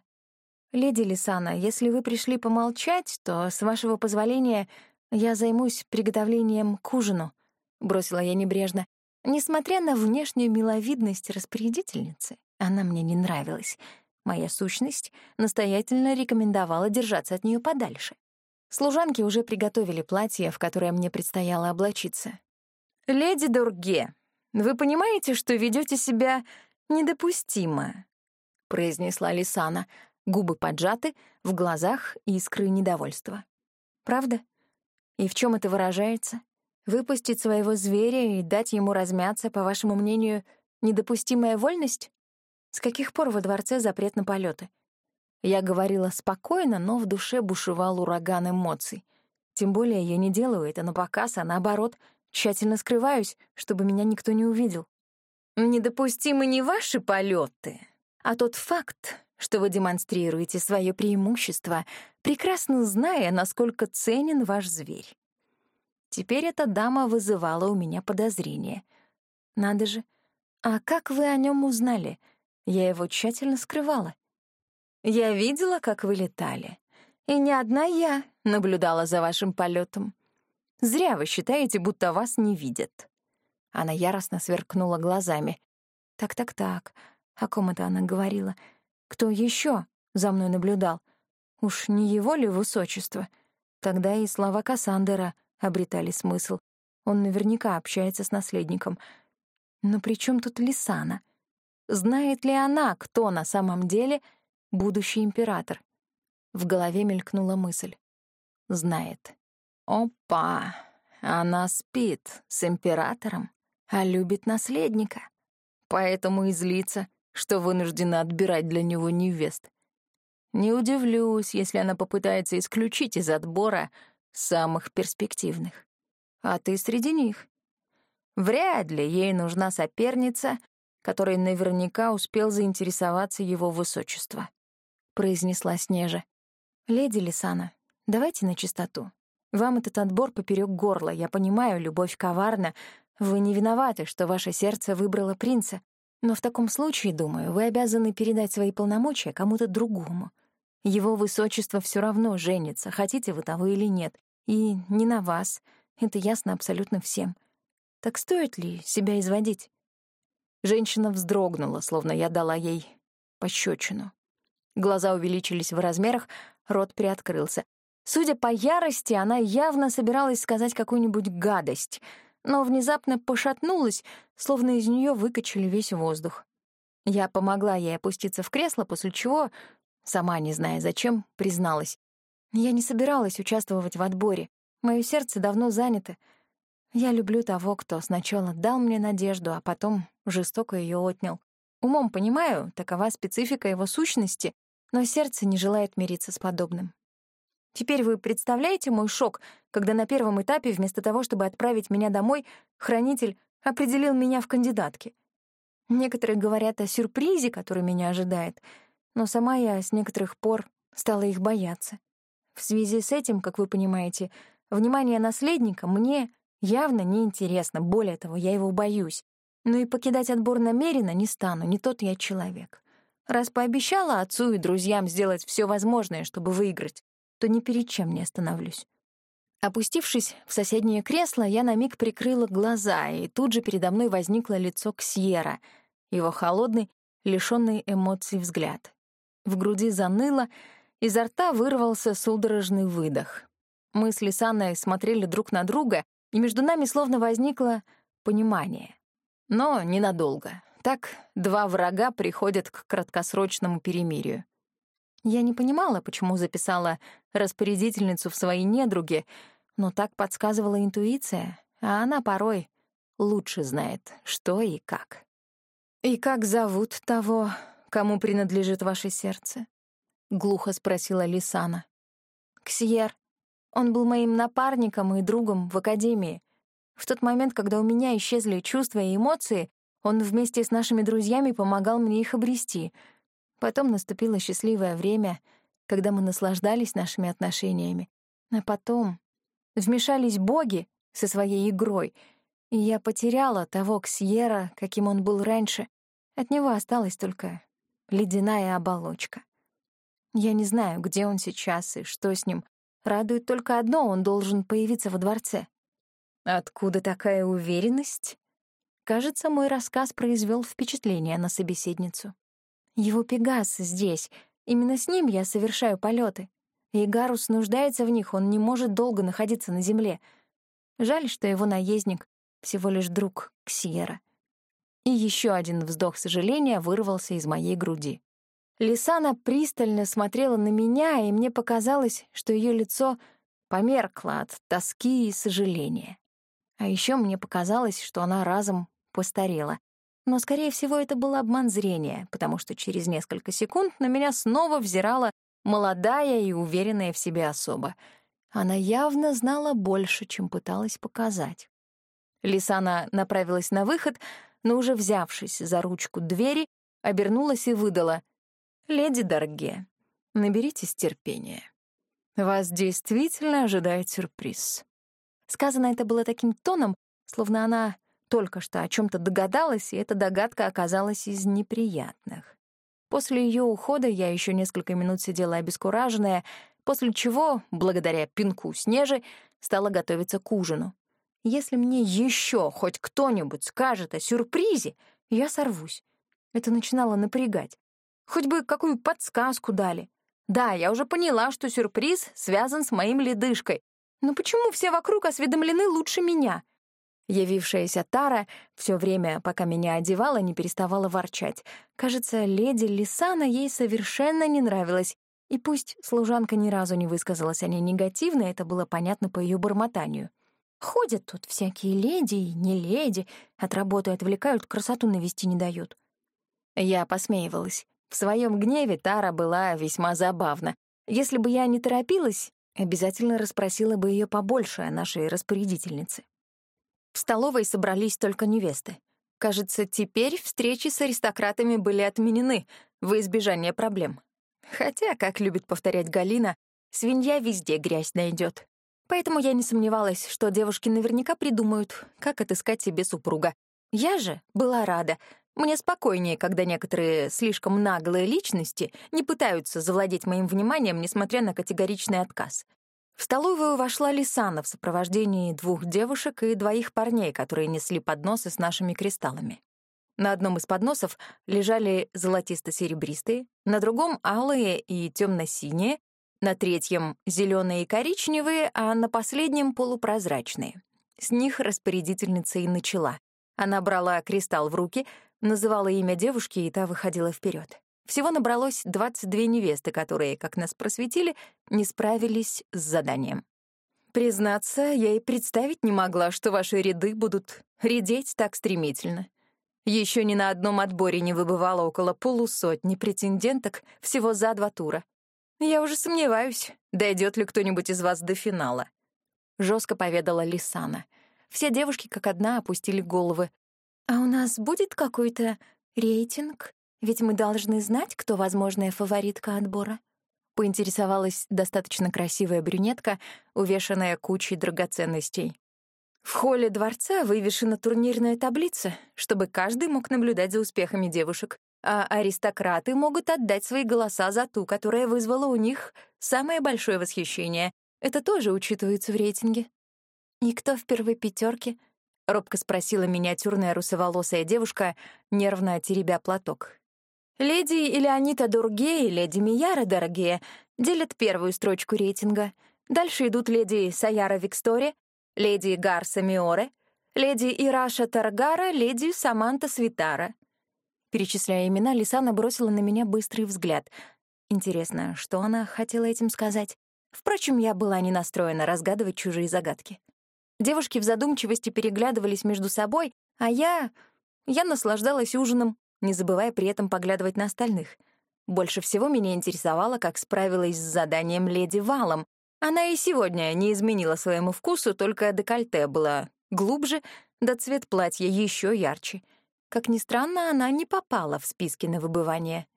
«Леди Лисана, если вы пришли помолчать, то, с вашего позволения, я займусь приготовлением к ужину», — бросила я небрежно. Несмотря на внешнюю миловидность распорядительницы, она мне не нравилась. Моя сущность настоятельно рекомендовала держаться от нее подальше. Служанки уже приготовили платье, в которое мне предстояло облачиться. «Леди Дурге, вы понимаете, что ведете себя недопустимо?» — произнесла Лисана — Губы поджаты, в глазах искры недовольства. Правда? И в чем это выражается? Выпустить своего зверя и дать ему размяться, по вашему мнению, недопустимая вольность? С каких пор во дворце запрет на полеты? Я говорила спокойно, но в душе бушевал ураган эмоций. Тем более я не делаю это на показ, а наоборот, тщательно скрываюсь, чтобы меня никто не увидел. Недопустимы не ваши полеты, а тот факт, что вы демонстрируете свое преимущество, прекрасно зная, насколько ценен ваш зверь. Теперь эта дама вызывала у меня подозрение. Надо же, а как вы о нем узнали? Я его тщательно скрывала. Я видела, как вы летали. И не одна я наблюдала за вашим полетом. Зря вы считаете, будто вас не видят. Она яростно сверкнула глазами. Так-так-так, о ком это она говорила? Кто еще за мной наблюдал? Уж не его ли высочество? Тогда и слова Кассандера обретали смысл. Он наверняка общается с наследником. Но при чем тут Лисана? Знает ли она, кто на самом деле будущий император? В голове мелькнула мысль. Знает. Опа! Она спит с императором, а любит наследника. Поэтому и злится, что вынуждена отбирать для него невест. Не удивлюсь, если она попытается исключить из отбора самых перспективных. А ты среди них. Вряд ли ей нужна соперница, которой наверняка успел заинтересоваться его высочество, — произнесла Снежа. «Леди Лисана, давайте на чистоту. Вам этот отбор поперек горла. Я понимаю, любовь коварна. Вы не виноваты, что ваше сердце выбрало принца. Но в таком случае, думаю, вы обязаны передать свои полномочия кому-то другому. Его высочество все равно женится, хотите вы того или нет. И не на вас. Это ясно абсолютно всем. Так стоит ли себя изводить? Женщина вздрогнула, словно я дала ей пощечину. Глаза увеличились в размерах, рот приоткрылся. Судя по ярости, она явно собиралась сказать какую-нибудь гадость, но внезапно пошатнулась, словно из нее выкачали весь воздух. Я помогла ей опуститься в кресло, после чего, сама не зная зачем, призналась. Я не собиралась участвовать в отборе. Моё сердце давно занято. Я люблю того, кто сначала дал мне надежду, а потом жестоко ее отнял. Умом понимаю, такова специфика его сущности, но сердце не желает мириться с подобным. Теперь вы представляете мой шок, когда на первом этапе вместо того, чтобы отправить меня домой, хранитель определил меня в кандидатке. Некоторые говорят о сюрпризе, который меня ожидает, но сама я с некоторых пор стала их бояться. В связи с этим, как вы понимаете, внимание наследника мне явно неинтересно, более того, я его боюсь. Но и покидать отбор намеренно не стану, не тот я человек. Раз пообещала отцу и друзьям сделать все возможное, чтобы выиграть, то ни перед чем не остановлюсь. Опустившись в соседнее кресло, я на миг прикрыла глаза, и тут же передо мной возникло лицо Ксьера, его холодный, лишённый эмоций взгляд. В груди заныло, изо рта вырвался судорожный выдох. Мы с Лисаной смотрели друг на друга, и между нами словно возникло понимание. Но ненадолго. Так два врага приходят к краткосрочному перемирию. Я не понимала, почему записала распорядительницу в свои недруги, но так подсказывала интуиция, а она порой лучше знает, что и как. «И как зовут того, кому принадлежит ваше сердце?» — глухо спросила Лисана. «Ксьер. Он был моим напарником и другом в академии. В тот момент, когда у меня исчезли чувства и эмоции, он вместе с нашими друзьями помогал мне их обрести. Потом наступило счастливое время, когда мы наслаждались нашими отношениями. А потом вмешались боги со своей игрой, и я потеряла того Ксьера, каким он был раньше. От него осталась только ледяная оболочка. Я не знаю, где он сейчас и что с ним. Радует только одно — он должен появиться во дворце. Откуда такая уверенность? Кажется, мой рассказ произвел впечатление на собеседницу. Его Пегас здесь. Именно с ним я совершаю полеты. И Гарус нуждается в них, он не может долго находиться на земле. Жаль, что его наездник — всего лишь друг Ксиера. И еще один вздох сожаления вырвался из моей груди. Лисана пристально смотрела на меня, и мне показалось, что ее лицо померкло от тоски и сожаления. А еще мне показалось, что она разом постарела. Но, скорее всего, это был обман зрения, потому что через несколько секунд на меня снова взирала молодая и уверенная в себе особа. Она явно знала больше, чем пыталась показать. Лисана направилась на выход, но уже взявшись за ручку двери, обернулась и выдала. «Леди Дарге, наберитесь терпения. Вас действительно ожидает сюрприз». Сказано это было таким тоном, словно она только что о чем то догадалась, и эта догадка оказалась из неприятных. После ее ухода я еще несколько минут сидела обескураженная, после чего, благодаря пинку Снежи, стала готовиться к ужину. Если мне еще хоть кто-нибудь скажет о сюрпризе, я сорвусь. Это начинало напрягать. Хоть бы какую подсказку дали. Да, я уже поняла, что сюрприз связан с моим ледышкой, но почему все вокруг осведомлены лучше меня? Явившаяся Тара все время, пока меня одевала, не переставала ворчать. Кажется, леди Лисана ей совершенно не нравилась, и пусть служанка ни разу не высказалась о ней негативно, это было понятно по ее бормотанию. Ходят тут всякие леди и не леди, от работы отвлекают, красоту навести не дают. Я посмеивалась. В своем гневе Тара была весьма забавна. Если бы я не торопилась, Обязательно расспросила бы ее побольше о нашей распорядительнице. В столовой собрались только невесты. Кажется, теперь встречи с аристократами были отменены во избежание проблем. Хотя, как любит повторять Галина, свинья везде грязь найдет. Поэтому я не сомневалась, что девушки наверняка придумают, как отыскать себе супруга. Я же была рада. Мне спокойнее, когда некоторые слишком наглые личности не пытаются завладеть моим вниманием, несмотря на категоричный отказ. В столовую вошла Лисана в сопровождении двух девушек и двоих парней, которые несли подносы с нашими кристаллами. На одном из подносов лежали золотисто-серебристые, на другом — алые и темно-синие, на третьем — зеленые и коричневые, а на последнем — полупрозрачные. С них распорядительница и начала. Она брала кристалл в руки, называла имя девушки, и та выходила вперед. Всего набралось 22 невесты, которые, как нас просветили, не справились с заданием. Признаться, я и представить не могла, что ваши ряды будут редеть так стремительно. Еще ни на одном отборе не выбывало около полусотни претенденток всего за два тура. Я уже сомневаюсь, дойдет ли кто-нибудь из вас до финала. Жестко поведала Лисана. Все девушки как одна опустили головы. «А у нас будет какой-то рейтинг? Ведь мы должны знать, кто возможная фаворитка отбора». Поинтересовалась достаточно красивая брюнетка, увешанная кучей драгоценностей. В холле дворца вывешена турнирная таблица, чтобы каждый мог наблюдать за успехами девушек, а аристократы могут отдать свои голоса за ту, которая вызвала у них самое большое восхищение. Это тоже учитывается в рейтинге. «И кто в первой пятерке? Робко спросила миниатюрная русоволосая девушка, нервно теребя платок. «Леди Илеонита Дурге и леди Мияра Дорогие делят первую строчку рейтинга. Дальше идут леди Саяра Викстори, леди Гарса Миоре, леди Ираша Таргара, леди Саманта Свитара. Перечисляя имена, Лисана бросила на меня быстрый взгляд. Интересно, что она хотела этим сказать? Впрочем, я была не настроена разгадывать чужие загадки. Девушки в задумчивости переглядывались между собой, а я... я наслаждалась ужином, не забывая при этом поглядывать на остальных. Больше всего меня интересовало, как справилась с заданием леди Валом, она и сегодня не изменила своему вкусу, только декольте было глубже, да цвет платья еще ярче. Как ни странно, она не попала в списки на выбывание.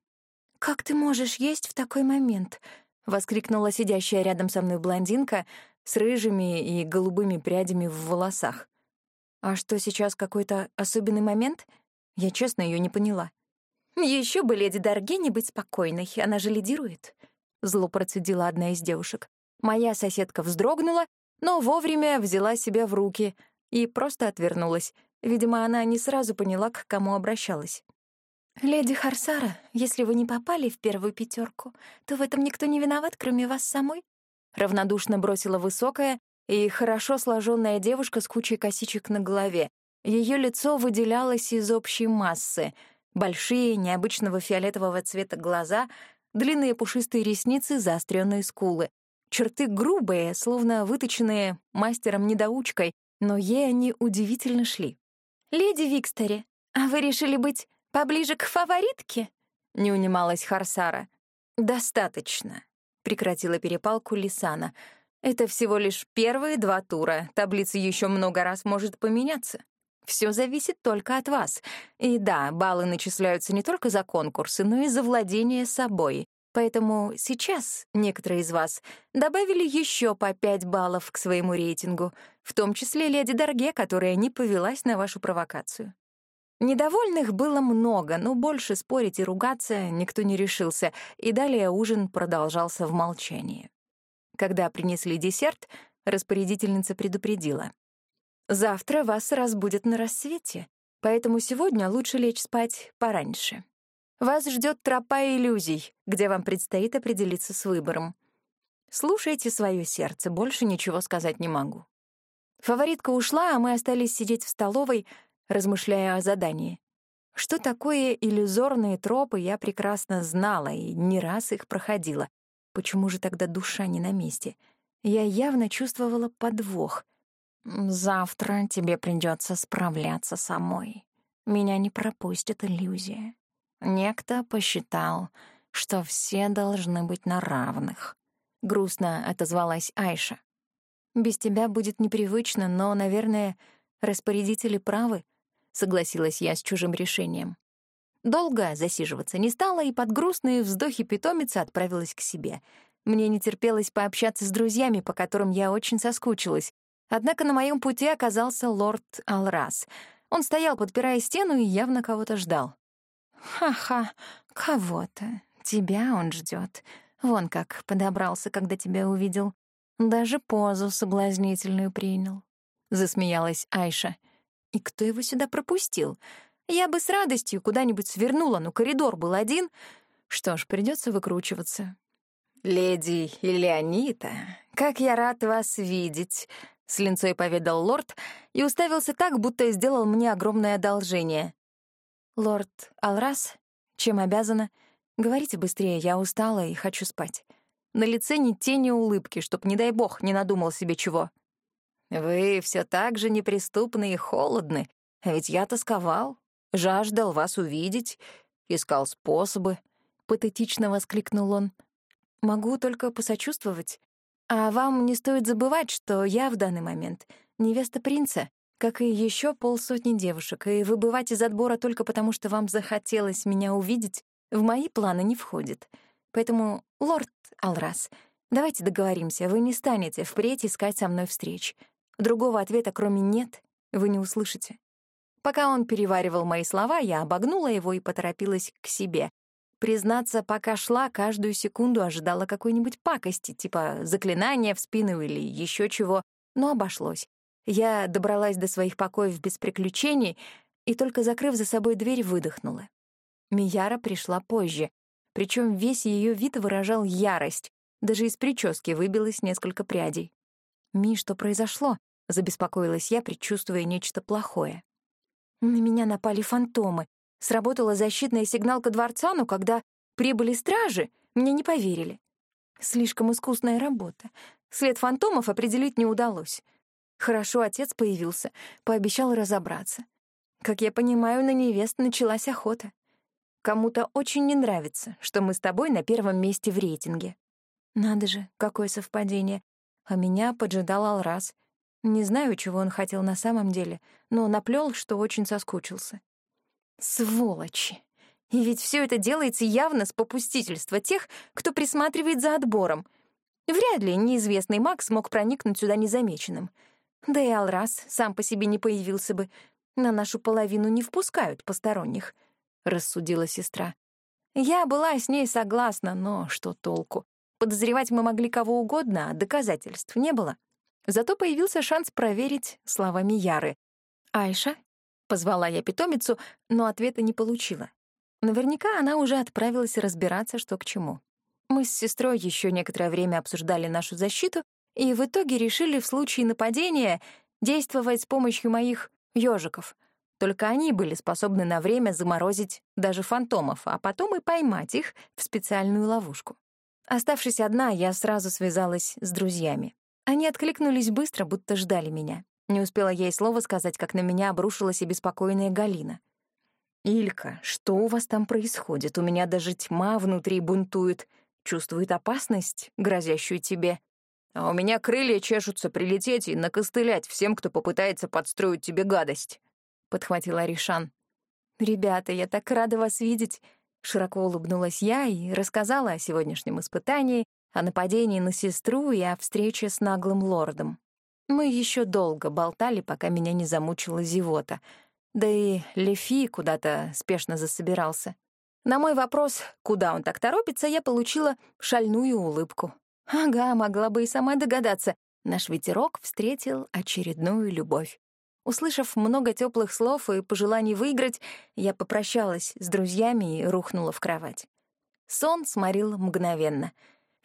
«Как ты можешь есть в такой момент?» — воскликнула сидящая рядом со мной блондинка с рыжими и голубыми прядями в волосах. «А что, сейчас какой-то особенный момент?» Я честно ее не поняла. Еще бы леди Даргене быть спокойной, она же лидирует», — зло процедила одна из девушек. Моя соседка вздрогнула, но вовремя взяла себя в руки и просто отвернулась. Видимо, она не сразу поняла, к кому обращалась. «Леди Харсара, если вы не попали в первую пятерку, то в этом никто не виноват, кроме вас самой?» Равнодушно бросила высокая и хорошо сложенная девушка с кучей косичек на голове. Ее лицо выделялось из общей массы. Большие, необычного фиолетового цвета глаза, длинные пушистые ресницы, заостренные скулы. Черты грубые, словно выточенные мастером-недоучкой, но ей они удивительно шли. «Леди Викстери, а вы решили быть поближе к фаворитке?» — не унималась Харсара. «Достаточно», — прекратила перепалку Лисана. «Это всего лишь первые два тура, таблица еще много раз может поменяться. Все зависит только от вас. И да, баллы начисляются не только за конкурсы, но и за владение собой. Поэтому сейчас некоторые из вас добавили еще по пять баллов к своему рейтингу, в том числе леди Дорге, которая не повелась на вашу провокацию. Недовольных было много, но больше спорить и ругаться никто не решился, и далее ужин продолжался в молчании. Когда принесли десерт, распорядительница предупредила. «Завтра вас разбудят на рассвете, поэтому сегодня лучше лечь спать пораньше». Вас ждет тропа иллюзий, где вам предстоит определиться с выбором. Слушайте свое сердце, больше ничего сказать не могу. Фаворитка ушла, а мы остались сидеть в столовой, размышляя о задании. Что такое иллюзорные тропы, я прекрасно знала и не раз их проходила. Почему же тогда душа не на месте? Я явно чувствовала подвох. Завтра тебе придется справляться самой. Меня не пропустит иллюзия. Некто посчитал, что все должны быть на равных. Грустно отозвалась Айша. «Без тебя будет непривычно, но, наверное, распорядители правы», — согласилась я с чужим решением. Долго засиживаться не стала и под грустные вздохи питомицы отправилась к себе. Мне не терпелось пообщаться с друзьями, по которым я очень соскучилась. Однако на моем пути оказался лорд Алрас. Он стоял, подпирая стену, и явно кого-то ждал. «Ха-ха, кого-то. Тебя он ждет. Вон как подобрался, когда тебя увидел. Даже позу соблазнительную принял». Засмеялась Айша. «И кто его сюда пропустил? Я бы с радостью куда-нибудь свернула, но коридор был один. Что ж, придется выкручиваться. «Леди Элеонита, как я рад вас видеть», — с линцой поведал лорд и уставился так, будто сделал мне огромное одолжение. «Лорд Алрас, чем обязана? Говорите быстрее, я устала и хочу спать». На лице ни тени улыбки, чтоб, не дай бог, не надумал себе чего. «Вы все так же неприступны и холодны, ведь я тосковал, жаждал вас увидеть, искал способы», — патетично воскликнул он. Могу только посочувствовать. А вам не стоит забывать, что я в данный момент невеста принца, как и еще полсотни девушек, и выбывать из отбора только потому, что вам захотелось меня увидеть, в мои планы не входит. Поэтому, лорд Алрас, давайте договоримся, вы не станете впредь искать со мной встреч. Другого ответа, кроме «нет», вы не услышите. Пока он переваривал мои слова, я обогнула его и поторопилась к себе, Признаться, пока шла, каждую секунду ожидала какой-нибудь пакости, типа заклинания в спину или еще чего, но обошлось. Я добралась до своих покоев без приключений и, только закрыв за собой дверь, выдохнула. Мияра пришла позже, причем весь ее вид выражал ярость, даже из прически выбилось несколько прядей. «Ми, что произошло?» — забеспокоилась я, предчувствуя нечто плохое. На меня напали фантомы, Сработала защитная сигналка дворца, но когда прибыли стражи, мне не поверили. Слишком искусная работа. След фантомов определить не удалось. Хорошо отец появился, пообещал разобраться. Как я понимаю, на невест началась охота. Кому-то очень не нравится, что мы с тобой на первом месте в рейтинге. Надо же, какое совпадение. А меня поджидал Алрас. Не знаю, чего он хотел на самом деле, но наплел, что очень соскучился. Сволочи! И ведь все это делается явно с попустительства тех, кто присматривает за отбором. Вряд ли неизвестный маг смог проникнуть сюда незамеченным. Да и Алрас сам по себе не появился бы. На нашу половину не впускают посторонних, — рассудила сестра. Я была с ней согласна, но что толку? Подозревать мы могли кого угодно, а доказательств не было. Зато появился шанс проверить словами Яры. «Айша, Позвала я питомицу, но ответа не получила. Наверняка она уже отправилась разбираться, что к чему. Мы с сестрой еще некоторое время обсуждали нашу защиту и в итоге решили в случае нападения действовать с помощью моих ежиков. Только они были способны на время заморозить даже фантомов, а потом и поймать их в специальную ловушку. Оставшись одна, я сразу связалась с друзьями. Они откликнулись быстро, будто ждали меня. Не успела ей слова сказать, как на меня обрушилась и беспокойная Галина. «Илька, что у вас там происходит? У меня даже тьма внутри бунтует. Чувствует опасность, грозящую тебе. А у меня крылья чешутся прилететь и накостылять всем, кто попытается подстроить тебе гадость», — подхватила Ришан. «Ребята, я так рада вас видеть!» Широко улыбнулась я и рассказала о сегодняшнем испытании, о нападении на сестру и о встрече с наглым лордом. Мы еще долго болтали, пока меня не замучила зевота. Да и Лефи куда-то спешно засобирался. На мой вопрос, куда он так торопится, я получила шальную улыбку. Ага, могла бы и сама догадаться. Наш ветерок встретил очередную любовь. Услышав много теплых слов и пожеланий выиграть, я попрощалась с друзьями и рухнула в кровать. Сон сморил мгновенно.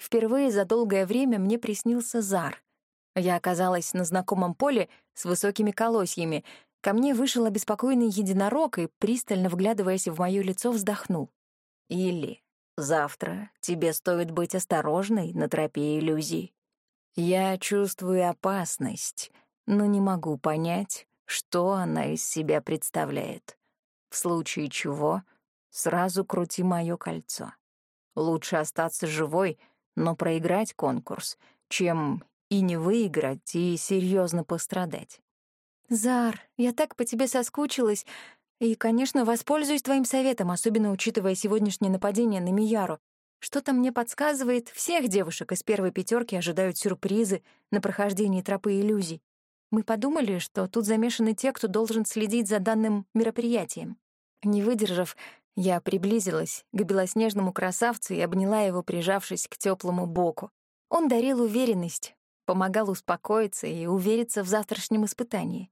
Впервые за долгое время мне приснился Зар — я оказалась на знакомом поле с высокими колосьями. Ко мне вышел обеспокоенный единорог и, пристально вглядываясь в моё лицо, вздохнул. «Или завтра тебе стоит быть осторожной на тропе иллюзий. Я чувствую опасность, но не могу понять, что она из себя представляет. В случае чего сразу крути моё кольцо. Лучше остаться живой, но проиграть конкурс, чем и не выиграть, и серьезно пострадать. «Зар, я так по тебе соскучилась, и, конечно, воспользуюсь твоим советом, особенно учитывая сегодняшнее нападение на Мияру. Что-то мне подсказывает, всех девушек из первой пятерки ожидают сюрпризы на прохождении тропы иллюзий. Мы подумали, что тут замешаны те, кто должен следить за данным мероприятием. Не выдержав, я приблизилась к белоснежному красавцу и обняла его, прижавшись к теплому боку. Он дарил уверенность, помогал успокоиться и увериться в завтрашнем испытании.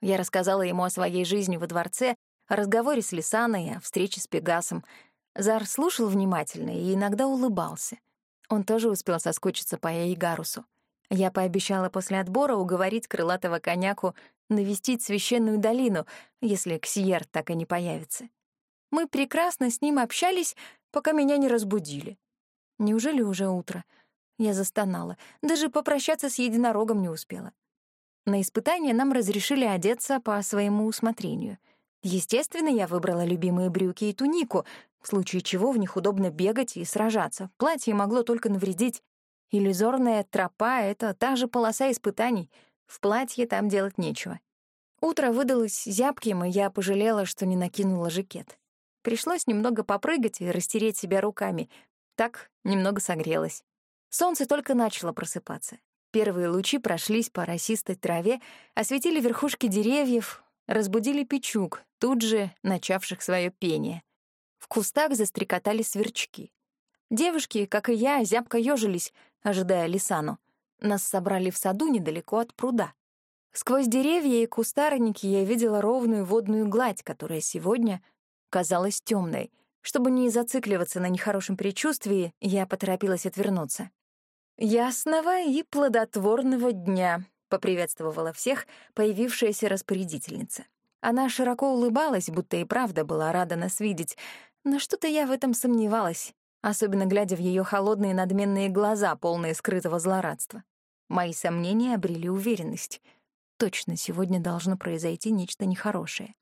Я рассказала ему о своей жизни во дворце, о разговоре с Лисаной, о встрече с Пегасом. Зар слушал внимательно и иногда улыбался. Он тоже успел соскучиться по Эйгарусу. Я пообещала после отбора уговорить крылатого коняку навестить священную долину, если Ксиер так и не появится. Мы прекрасно с ним общались, пока меня не разбудили. Неужели уже утро? Я застонала. Даже попрощаться с единорогом не успела. На испытание нам разрешили одеться по своему усмотрению. Естественно, я выбрала любимые брюки и тунику, в случае чего в них удобно бегать и сражаться. Платье могло только навредить. Иллюзорная тропа — это та же полоса испытаний. В платье там делать нечего. Утро выдалось зябким, и я пожалела, что не накинула жакет. Пришлось немного попрыгать и растереть себя руками. Так немного согрелась. Солнце только начало просыпаться. Первые лучи прошлись по росистой траве, осветили верхушки деревьев, разбудили печук, тут же начавших свое пение. В кустах застрекотали сверчки. Девушки, как и я, зябко ёжились, ожидая Лисану. Нас собрали в саду недалеко от пруда. Сквозь деревья и кустарники я видела ровную водную гладь, которая сегодня казалась темной. Чтобы не зацикливаться на нехорошем предчувствии, я поторопилась отвернуться. «Ясного и плодотворного дня», — поприветствовала всех появившаяся распорядительница. Она широко улыбалась, будто и правда была рада нас видеть, но что-то я в этом сомневалась особенно глядя в ее холодные надменные глаза, полные скрытого злорадства. Мои сомнения обрели уверенность. Точно сегодня должно произойти нечто нехорошее.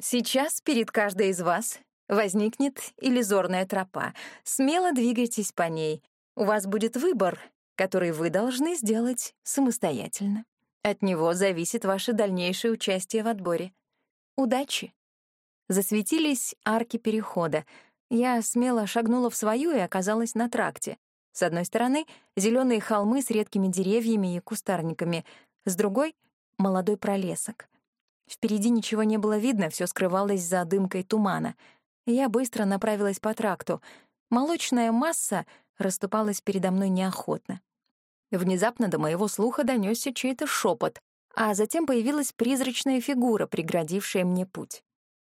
Сейчас перед каждой из вас возникнет иллюзорная тропа. Смело двигайтесь по ней. У вас будет выбор, который вы должны сделать самостоятельно. От него зависит ваше дальнейшее участие в отборе. Удачи! Засветились арки перехода — я смело шагнула в свою и оказалась на тракте. С одной стороны — зеленые холмы с редкими деревьями и кустарниками, с другой — молодой пролесок. Впереди ничего не было видно, все скрывалось за дымкой тумана. Я быстро направилась по тракту. Молочная масса расступалась передо мной неохотно. Внезапно до моего слуха донесся чей-то шепот, а затем появилась призрачная фигура, преградившая мне путь.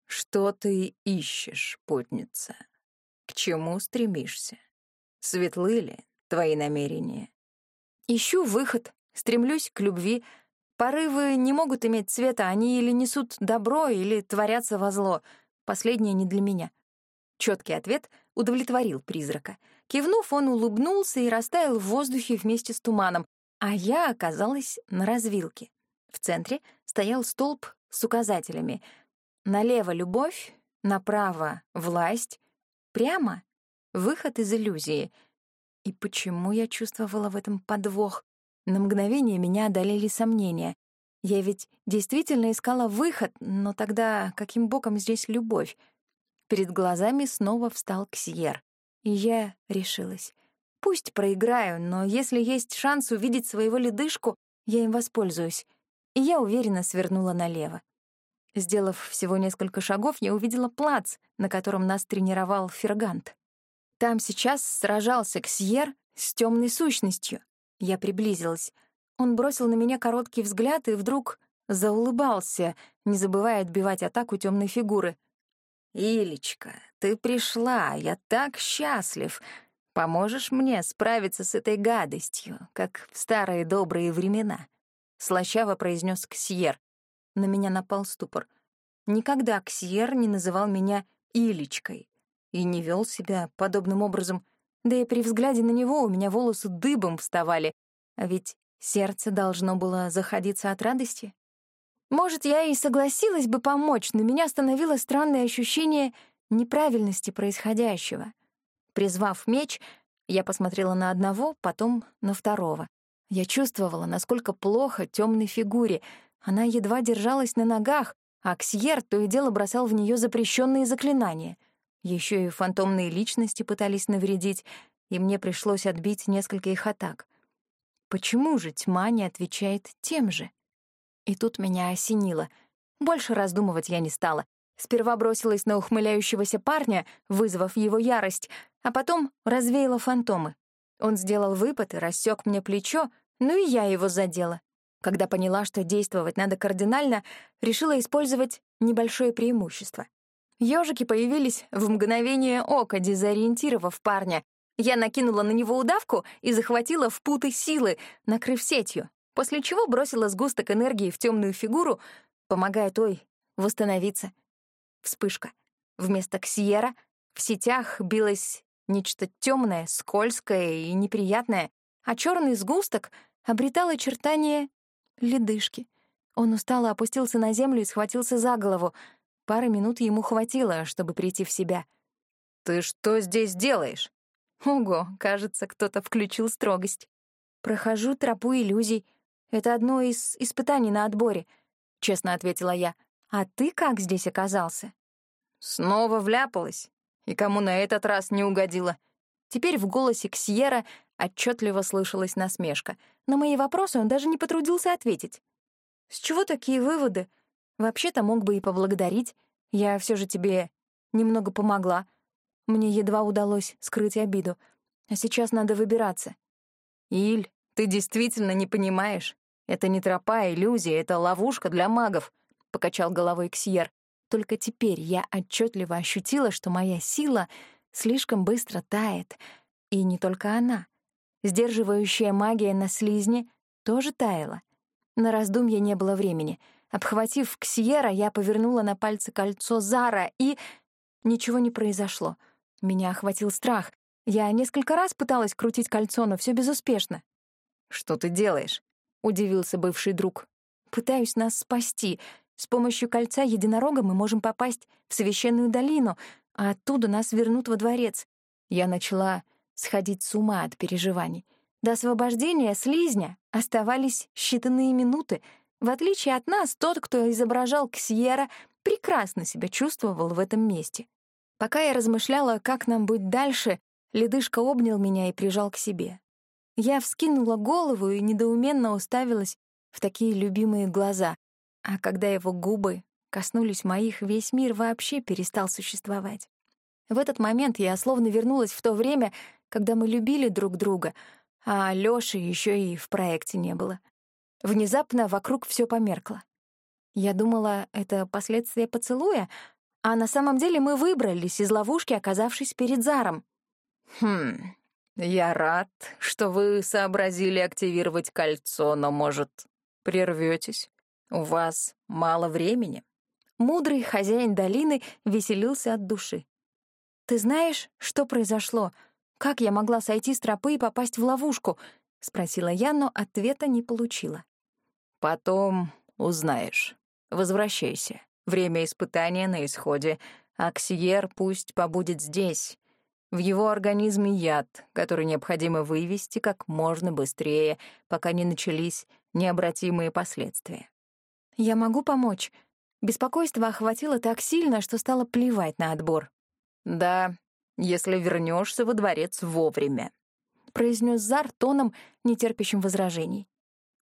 «Что ты ищешь, путница? К чему стремишься? Светлы ли твои намерения?» «Ищу выход, стремлюсь к любви. Порывы не могут иметь цвета, они или несут добро, или творятся во зло. Последнее не для меня». Четкий ответ удовлетворил призрака. Кивнув, он улыбнулся и растаял в воздухе вместе с туманом, а я оказалась на развилке. В центре стоял столб с указателями — Налево — любовь, направо — власть, прямо — выход из иллюзии. И почему я чувствовала в этом подвох? На мгновение меня одолели сомнения. Я ведь действительно искала выход, но тогда каким боком здесь любовь? Перед глазами снова встал Ксьер, и я решилась. Пусть проиграю, но если есть шанс увидеть своего ледышку, я им воспользуюсь. И я уверенно свернула налево. Сделав всего несколько шагов, я увидела плац, на котором нас тренировал Фергант. Там сейчас сражался Ксьер с темной сущностью. Я приблизилась. Он бросил на меня короткий взгляд и вдруг заулыбался, не забывая отбивать атаку темной фигуры. «Илечка, ты пришла, я так счастлив. Поможешь мне справиться с этой гадостью, как в старые добрые времена?» Слащаво произнес Ксьер. На меня напал ступор. Никогда Ксьер не называл меня Илечкой и не вел себя подобным образом. Да и при взгляде на него у меня волосы дыбом вставали, а ведь сердце должно было заходиться от радости. Может, я и согласилась бы помочь, но меня остановило странное ощущение неправильности происходящего. Призвав меч, я посмотрела на одного, потом на второго. Я чувствовала, насколько плохо темной фигуре — она едва держалась на ногах, а Ксьер то и дело бросал в нее запрещенные заклинания. Еще и фантомные личности пытались навредить, и мне пришлось отбить несколько их атак. Почему же тьма не отвечает тем же? И тут меня осенило. Больше раздумывать я не стала. Сперва бросилась на ухмыляющегося парня, вызвав его ярость, а потом развеяла фантомы. Он сделал выпад и рассек мне плечо, ну и я его задела. Когда поняла, что действовать надо кардинально, решила использовать небольшое преимущество. Ёжики появились в мгновение ока, дезориентировав парня. Я накинула на него удавку и захватила в путы силы, накрыв сетью, после чего бросила сгусток энергии в темную фигуру, помогая той восстановиться. Вспышка. Вместо Ксьера в сетях билось нечто темное, скользкое и неприятное, а черный сгусток обретал очертания ледышки. Он устало опустился на землю и схватился за голову. Пары минут ему хватило, чтобы прийти в себя. «Ты что здесь делаешь?» Ого, кажется, кто-то включил строгость. «Прохожу тропу иллюзий. Это одно из испытаний на отборе», — честно ответила я. «А ты как здесь оказался?» Снова вляпалась. И кому на этот раз не угодила? Теперь в голосе Ксьера отчетливо слышалась насмешка. На мои вопросы он даже не потрудился ответить. «С чего такие выводы? Вообще-то мог бы и поблагодарить. Я все же тебе немного помогла. Мне едва удалось скрыть обиду. А сейчас надо выбираться». «Иль, ты действительно не понимаешь? Это не тропа, иллюзия, это ловушка для магов», — покачал головой Ксьер. Только теперь я отчетливо ощутила, что моя сила слишком быстро тает. И не только она. Сдерживающая магия на слизне тоже таяла. На раздумье не было времени. Обхватив Ксьера, я повернула на пальцы кольцо Зара, и... Ничего не произошло. Меня охватил страх. Я несколько раз пыталась крутить кольцо, но все безуспешно. «Что ты делаешь?» — удивился бывший друг. «Пытаюсь нас спасти. С помощью кольца единорога мы можем попасть в священную долину, а оттуда нас вернут во дворец. Я начала сходить с ума от переживаний. До освобождения слизня оставались считанные минуты. В отличие от нас, тот, кто изображал Ксьера, прекрасно себя чувствовал в этом месте. Пока я размышляла, как нам быть дальше, ледышка обнял меня и прижал к себе. Я вскинула голову и недоуменно уставилась в такие любимые глаза, а когда его губы коснулись моих, весь мир вообще перестал существовать. В этот момент я словно вернулась в то время, когда мы любили друг друга, а Лёши еще и в проекте не было. Внезапно вокруг все померкло. Я думала, это последствия поцелуя, а на самом деле мы выбрались из ловушки, оказавшись перед Заром. «Хм, я рад, что вы сообразили активировать кольцо, но, может, прервётесь?» «У вас мало времени?» Мудрый хозяин долины веселился от души. «Ты знаешь, что произошло? Как я могла сойти с тропы и попасть в ловушку?» — спросила я, но ответа не получила. «Потом узнаешь. Возвращайся. Время испытания на исходе. Аксиер пусть побудет здесь. В его организме яд, который необходимо вывести как можно быстрее, пока не начались необратимые последствия. «Я могу помочь?» Беспокойство охватило так сильно, что стало плевать на отбор. «Да, если вернешься во дворец вовремя», — произнес Зар тоном, нетерпящим возражений.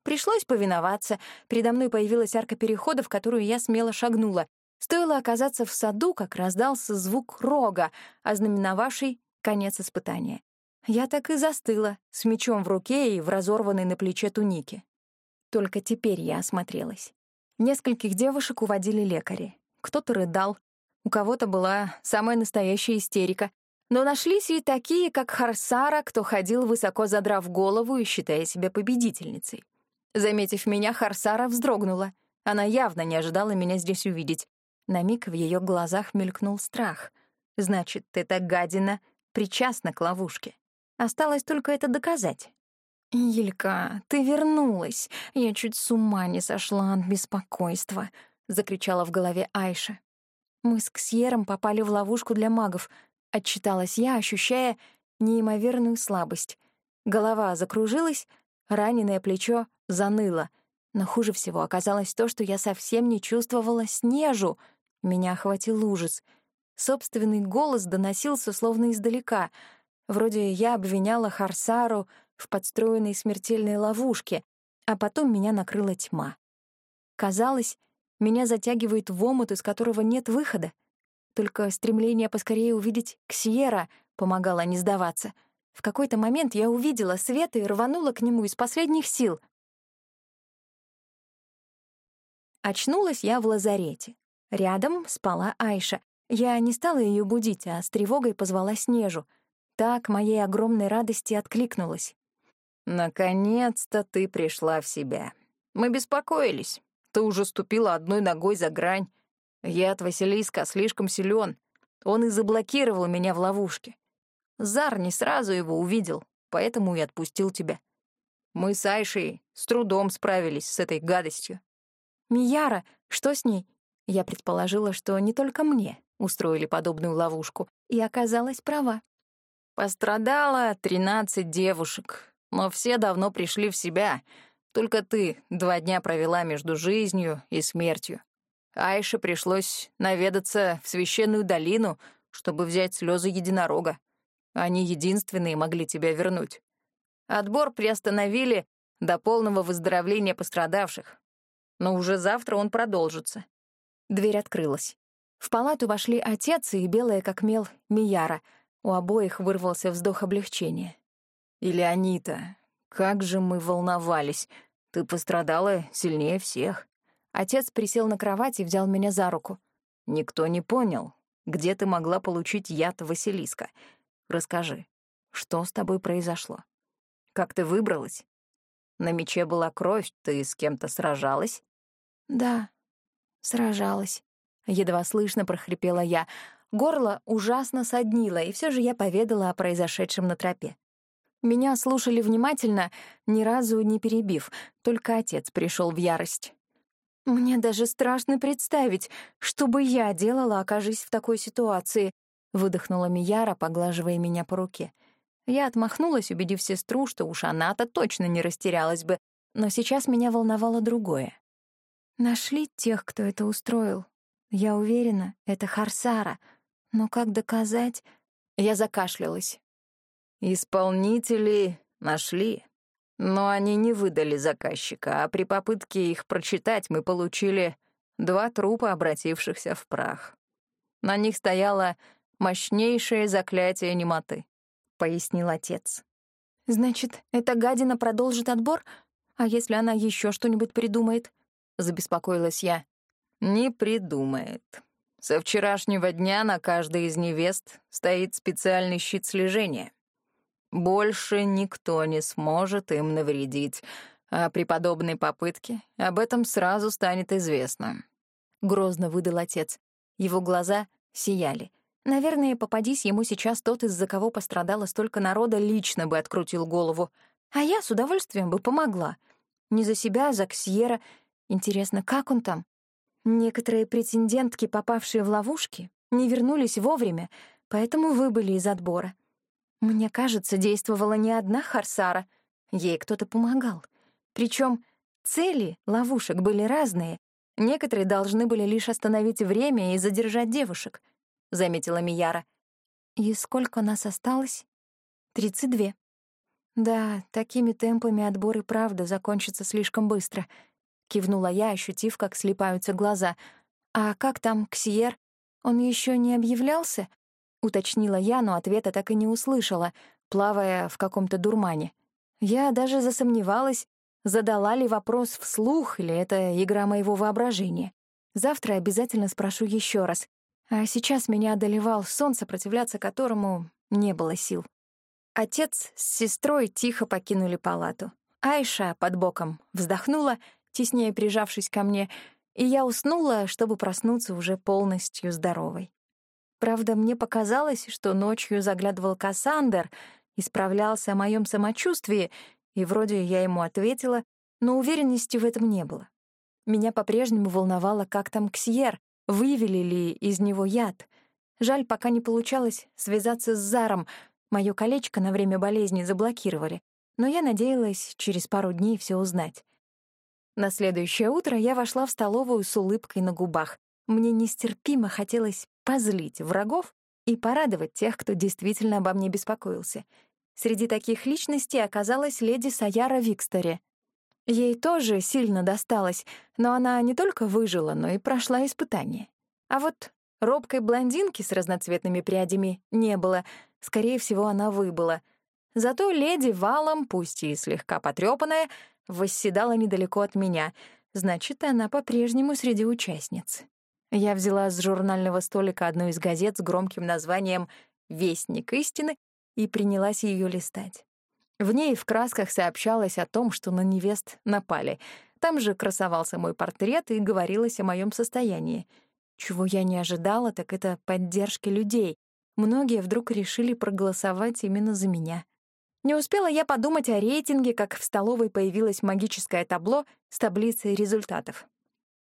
Пришлось повиноваться. Передо мной появилась арка перехода, в которую я смело шагнула. Стоило оказаться в саду, как раздался звук рога, ознаменовавший конец испытания. Я так и застыла, с мечом в руке и в разорванной на плече тунике. Только теперь я осмотрелась. Нескольких девушек уводили лекари. Кто-то рыдал, у кого-то была самая настоящая истерика. Но нашлись и такие, как Харсара, кто ходил, высоко задрав голову и считая себя победительницей. Заметив меня, Харсара вздрогнула. Она явно не ожидала меня здесь увидеть. На миг в ее глазах мелькнул страх. «Значит, эта гадина причастна к ловушке. Осталось только это доказать». «Елька, ты вернулась! Я чуть с ума не сошла от беспокойства!» — закричала в голове Айша. «Мы с Ксьером попали в ловушку для магов», — отчиталась я, ощущая неимоверную слабость. Голова закружилась, раненое плечо заныло. Но хуже всего оказалось то, что я совсем не чувствовала снежу. Меня охватил ужас. Собственный голос доносился словно издалека. Вроде я обвиняла Харсару в подстроенной смертельной ловушке, а потом меня накрыла тьма. Казалось, меня затягивает в омут, из которого нет выхода. Только стремление поскорее увидеть Ксьера помогало не сдаваться. В какой-то момент я увидела свет и рванула к нему из последних сил. Очнулась я в лазарете. Рядом спала Айша. Я не стала ее будить, а с тревогой позвала Снежу. Так моей огромной радости откликнулась. «Наконец-то ты пришла в себя. Мы беспокоились. Ты уже ступила одной ногой за грань. Яд Василиска слишком силен. Он и заблокировал меня в ловушке. Зар не сразу его увидел, поэтому и отпустил тебя. Мы с Айшей с трудом справились с этой гадостью. «Мияра, что с ней?» Я предположила, что не только мне устроили подобную ловушку, и оказалась права. Пострадало тринадцать девушек, но все давно пришли в себя. Только ты два дня провела между жизнью и смертью. Айше пришлось наведаться в священную долину, чтобы взять слезы единорога. Они единственные могли тебя вернуть. Отбор приостановили до полного выздоровления пострадавших. Но уже завтра он продолжится. Дверь открылась. В палату вошли отец и белая как мел Мияра. У обоих вырвался вздох облегчения. «И Леонита, как же мы волновались. Ты пострадала сильнее всех». Отец присел на кровать и взял меня за руку. «Никто не понял, где ты могла получить яд Василиска. Расскажи, что с тобой произошло? Как ты выбралась? На мече была кровь, ты с кем-то сражалась?» «Да, сражалась», — едва слышно прохрипела я. Горло ужасно соднило, и все же я поведала о произошедшем на тропе. Меня слушали внимательно, ни разу не перебив, только отец пришел в ярость. «Мне даже страшно представить, что бы я делала, окажись в такой ситуации», — выдохнула Мияра, поглаживая меня по руке. Я отмахнулась, убедив сестру, что уж она-то точно не растерялась бы, но сейчас меня волновало другое. Нашли тех, кто это устроил. Я уверена, это Харсара. Но как доказать? Я закашлялась. Исполнители нашли, но они не выдали заказчика, а при попытке их прочитать мы получили два трупа, обратившихся в прах. На них стояло мощнейшее заклятие немоты, — пояснил отец. «Значит, эта гадина продолжит отбор? А если она еще что-нибудь придумает?» — забеспокоилась я. «Не придумает. Со вчерашнего дня на каждой из невест стоит специальный щит слежения. Больше никто не сможет им навредить, а при подобной попытке об этом сразу станет известно. Грозно выдал отец. Его глаза сияли. Наверное, попадись ему сейчас тот, из-за кого пострадало столько народа, лично бы открутил голову. А я с удовольствием бы помогла. Не за себя, а за Ксьера. Интересно, как он там? Некоторые претендентки, попавшие в ловушки, не вернулись вовремя, поэтому выбыли из отбора. Мне кажется, действовала не одна Харсара, ей кто-то помогал. Причем цели ловушек были разные. Некоторые должны были лишь остановить время и задержать девушек, — заметила Мияра. «И сколько нас осталось?» «Тридцать две». «Да, такими темпами отбор и правда закончится слишком быстро», — кивнула я, ощутив, как слипаются глаза. «А как там Ксиер? Он еще не объявлялся?» уточнила я, но ответа так и не услышала, плавая в каком-то дурмане. Я даже засомневалась, задала ли вопрос вслух или это игра моего воображения. Завтра обязательно спрошу еще раз. А сейчас меня одолевал сон, сопротивляться которому не было сил. Отец с сестрой тихо покинули палату. Айша под боком вздохнула, теснее прижавшись ко мне, и я уснула, чтобы проснуться уже полностью здоровой. Правда, мне показалось, что ночью заглядывал Кассандр и справлялся о моем самочувствии, и вроде я ему ответила, но уверенности в этом не было. Меня по-прежнему волновало, как там Ксьер, вывели ли из него яд. Жаль, пока не получалось связаться с Заром, Моё колечко на время болезни заблокировали, но я надеялась через пару дней все узнать. На следующее утро я вошла в столовую с улыбкой на губах. Мне нестерпимо хотелось позлить врагов и порадовать тех, кто действительно обо мне беспокоился. Среди таких личностей оказалась леди Саяра Викстори. Ей тоже сильно досталось, но она не только выжила, но и прошла испытание. А вот робкой блондинки с разноцветными прядями не было, скорее всего, она выбыла. Зато леди валом, пусть и слегка потрёпанная, восседала недалеко от меня, значит, она по-прежнему среди участниц. Я взяла с журнального столика одну из газет с громким названием «Вестник истины» и принялась ее листать. В ней в красках сообщалось о том, что на невест напали. Там же красовался мой портрет и говорилось о моем состоянии. Чего я не ожидала, так это поддержки людей. Многие вдруг решили проголосовать именно за меня. Не успела я подумать о рейтинге, как в столовой появилось магическое табло с таблицей результатов.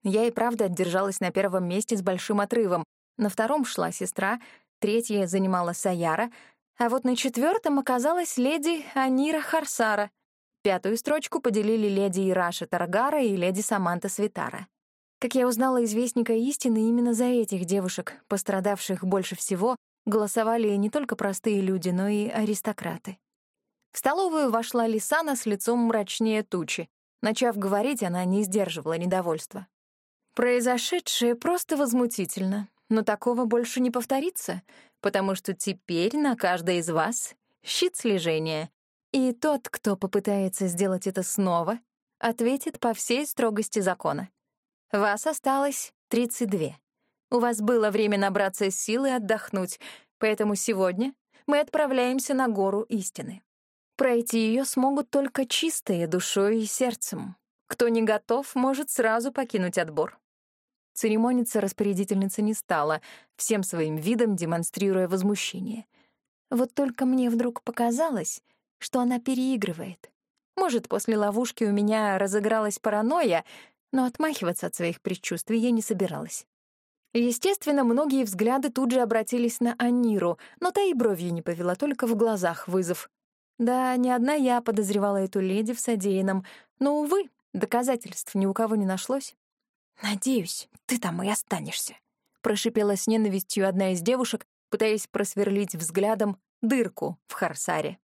Я и правда держалась на первом месте с большим отрывом. На втором шла сестра, третья занимала Саяра, а вот на четвертом оказалась леди Анира Харсара. Пятую строчку поделили леди Ираша Таргара и леди Саманта Свитара. Как я узнала из Вестника истины, именно за этих девушек, пострадавших больше всего, голосовали не только простые люди, но и аристократы. В столовую вошла Лисана с лицом мрачнее тучи. Начав говорить, она не сдерживала недовольства. Произошедшее просто возмутительно, но такого больше не повторится, потому что теперь на каждой из вас щит слежения, и тот, кто попытается сделать это снова, ответит по всей строгости закона. Вас осталось 32. У вас было время набраться сил и отдохнуть, поэтому сегодня мы отправляемся на гору истины. Пройти ее смогут только чистые душой и сердцем. Кто не готов, может сразу покинуть отбор. Церемониться распорядительница не стала, всем своим видом демонстрируя возмущение. Вот только мне вдруг показалось, что она переигрывает. Может, после ловушки у меня разыгралась паранойя, но отмахиваться от своих предчувствий я не собиралась. Естественно, многие взгляды тут же обратились на Аниру, но та и бровью не повела, только в глазах вызов. Да, не одна я подозревала эту леди в содеянном, но, увы, Доказательств ни у кого не нашлось. «Надеюсь, ты там и останешься», — прошипела с ненавистью одна из девушек, пытаясь просверлить взглядом дырку в Харсаре.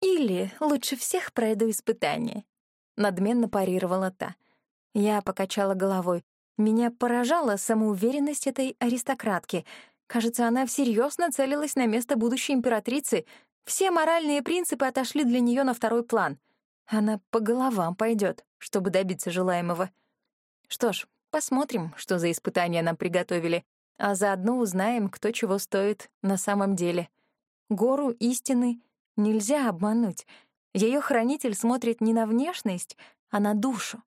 «Или лучше всех пройду испытание», — надменно парировала та. Я покачала головой. Меня поражала самоуверенность этой аристократки. Кажется, она всерьез нацелилась на место будущей императрицы. Все моральные принципы отошли для нее на второй план. Она по головам пойдет, чтобы добиться желаемого. Что ж, посмотрим, что за испытания нам приготовили, а заодно узнаем, кто чего стоит на самом деле. Гору истины нельзя обмануть. Ее хранитель смотрит не на внешность, а на душу.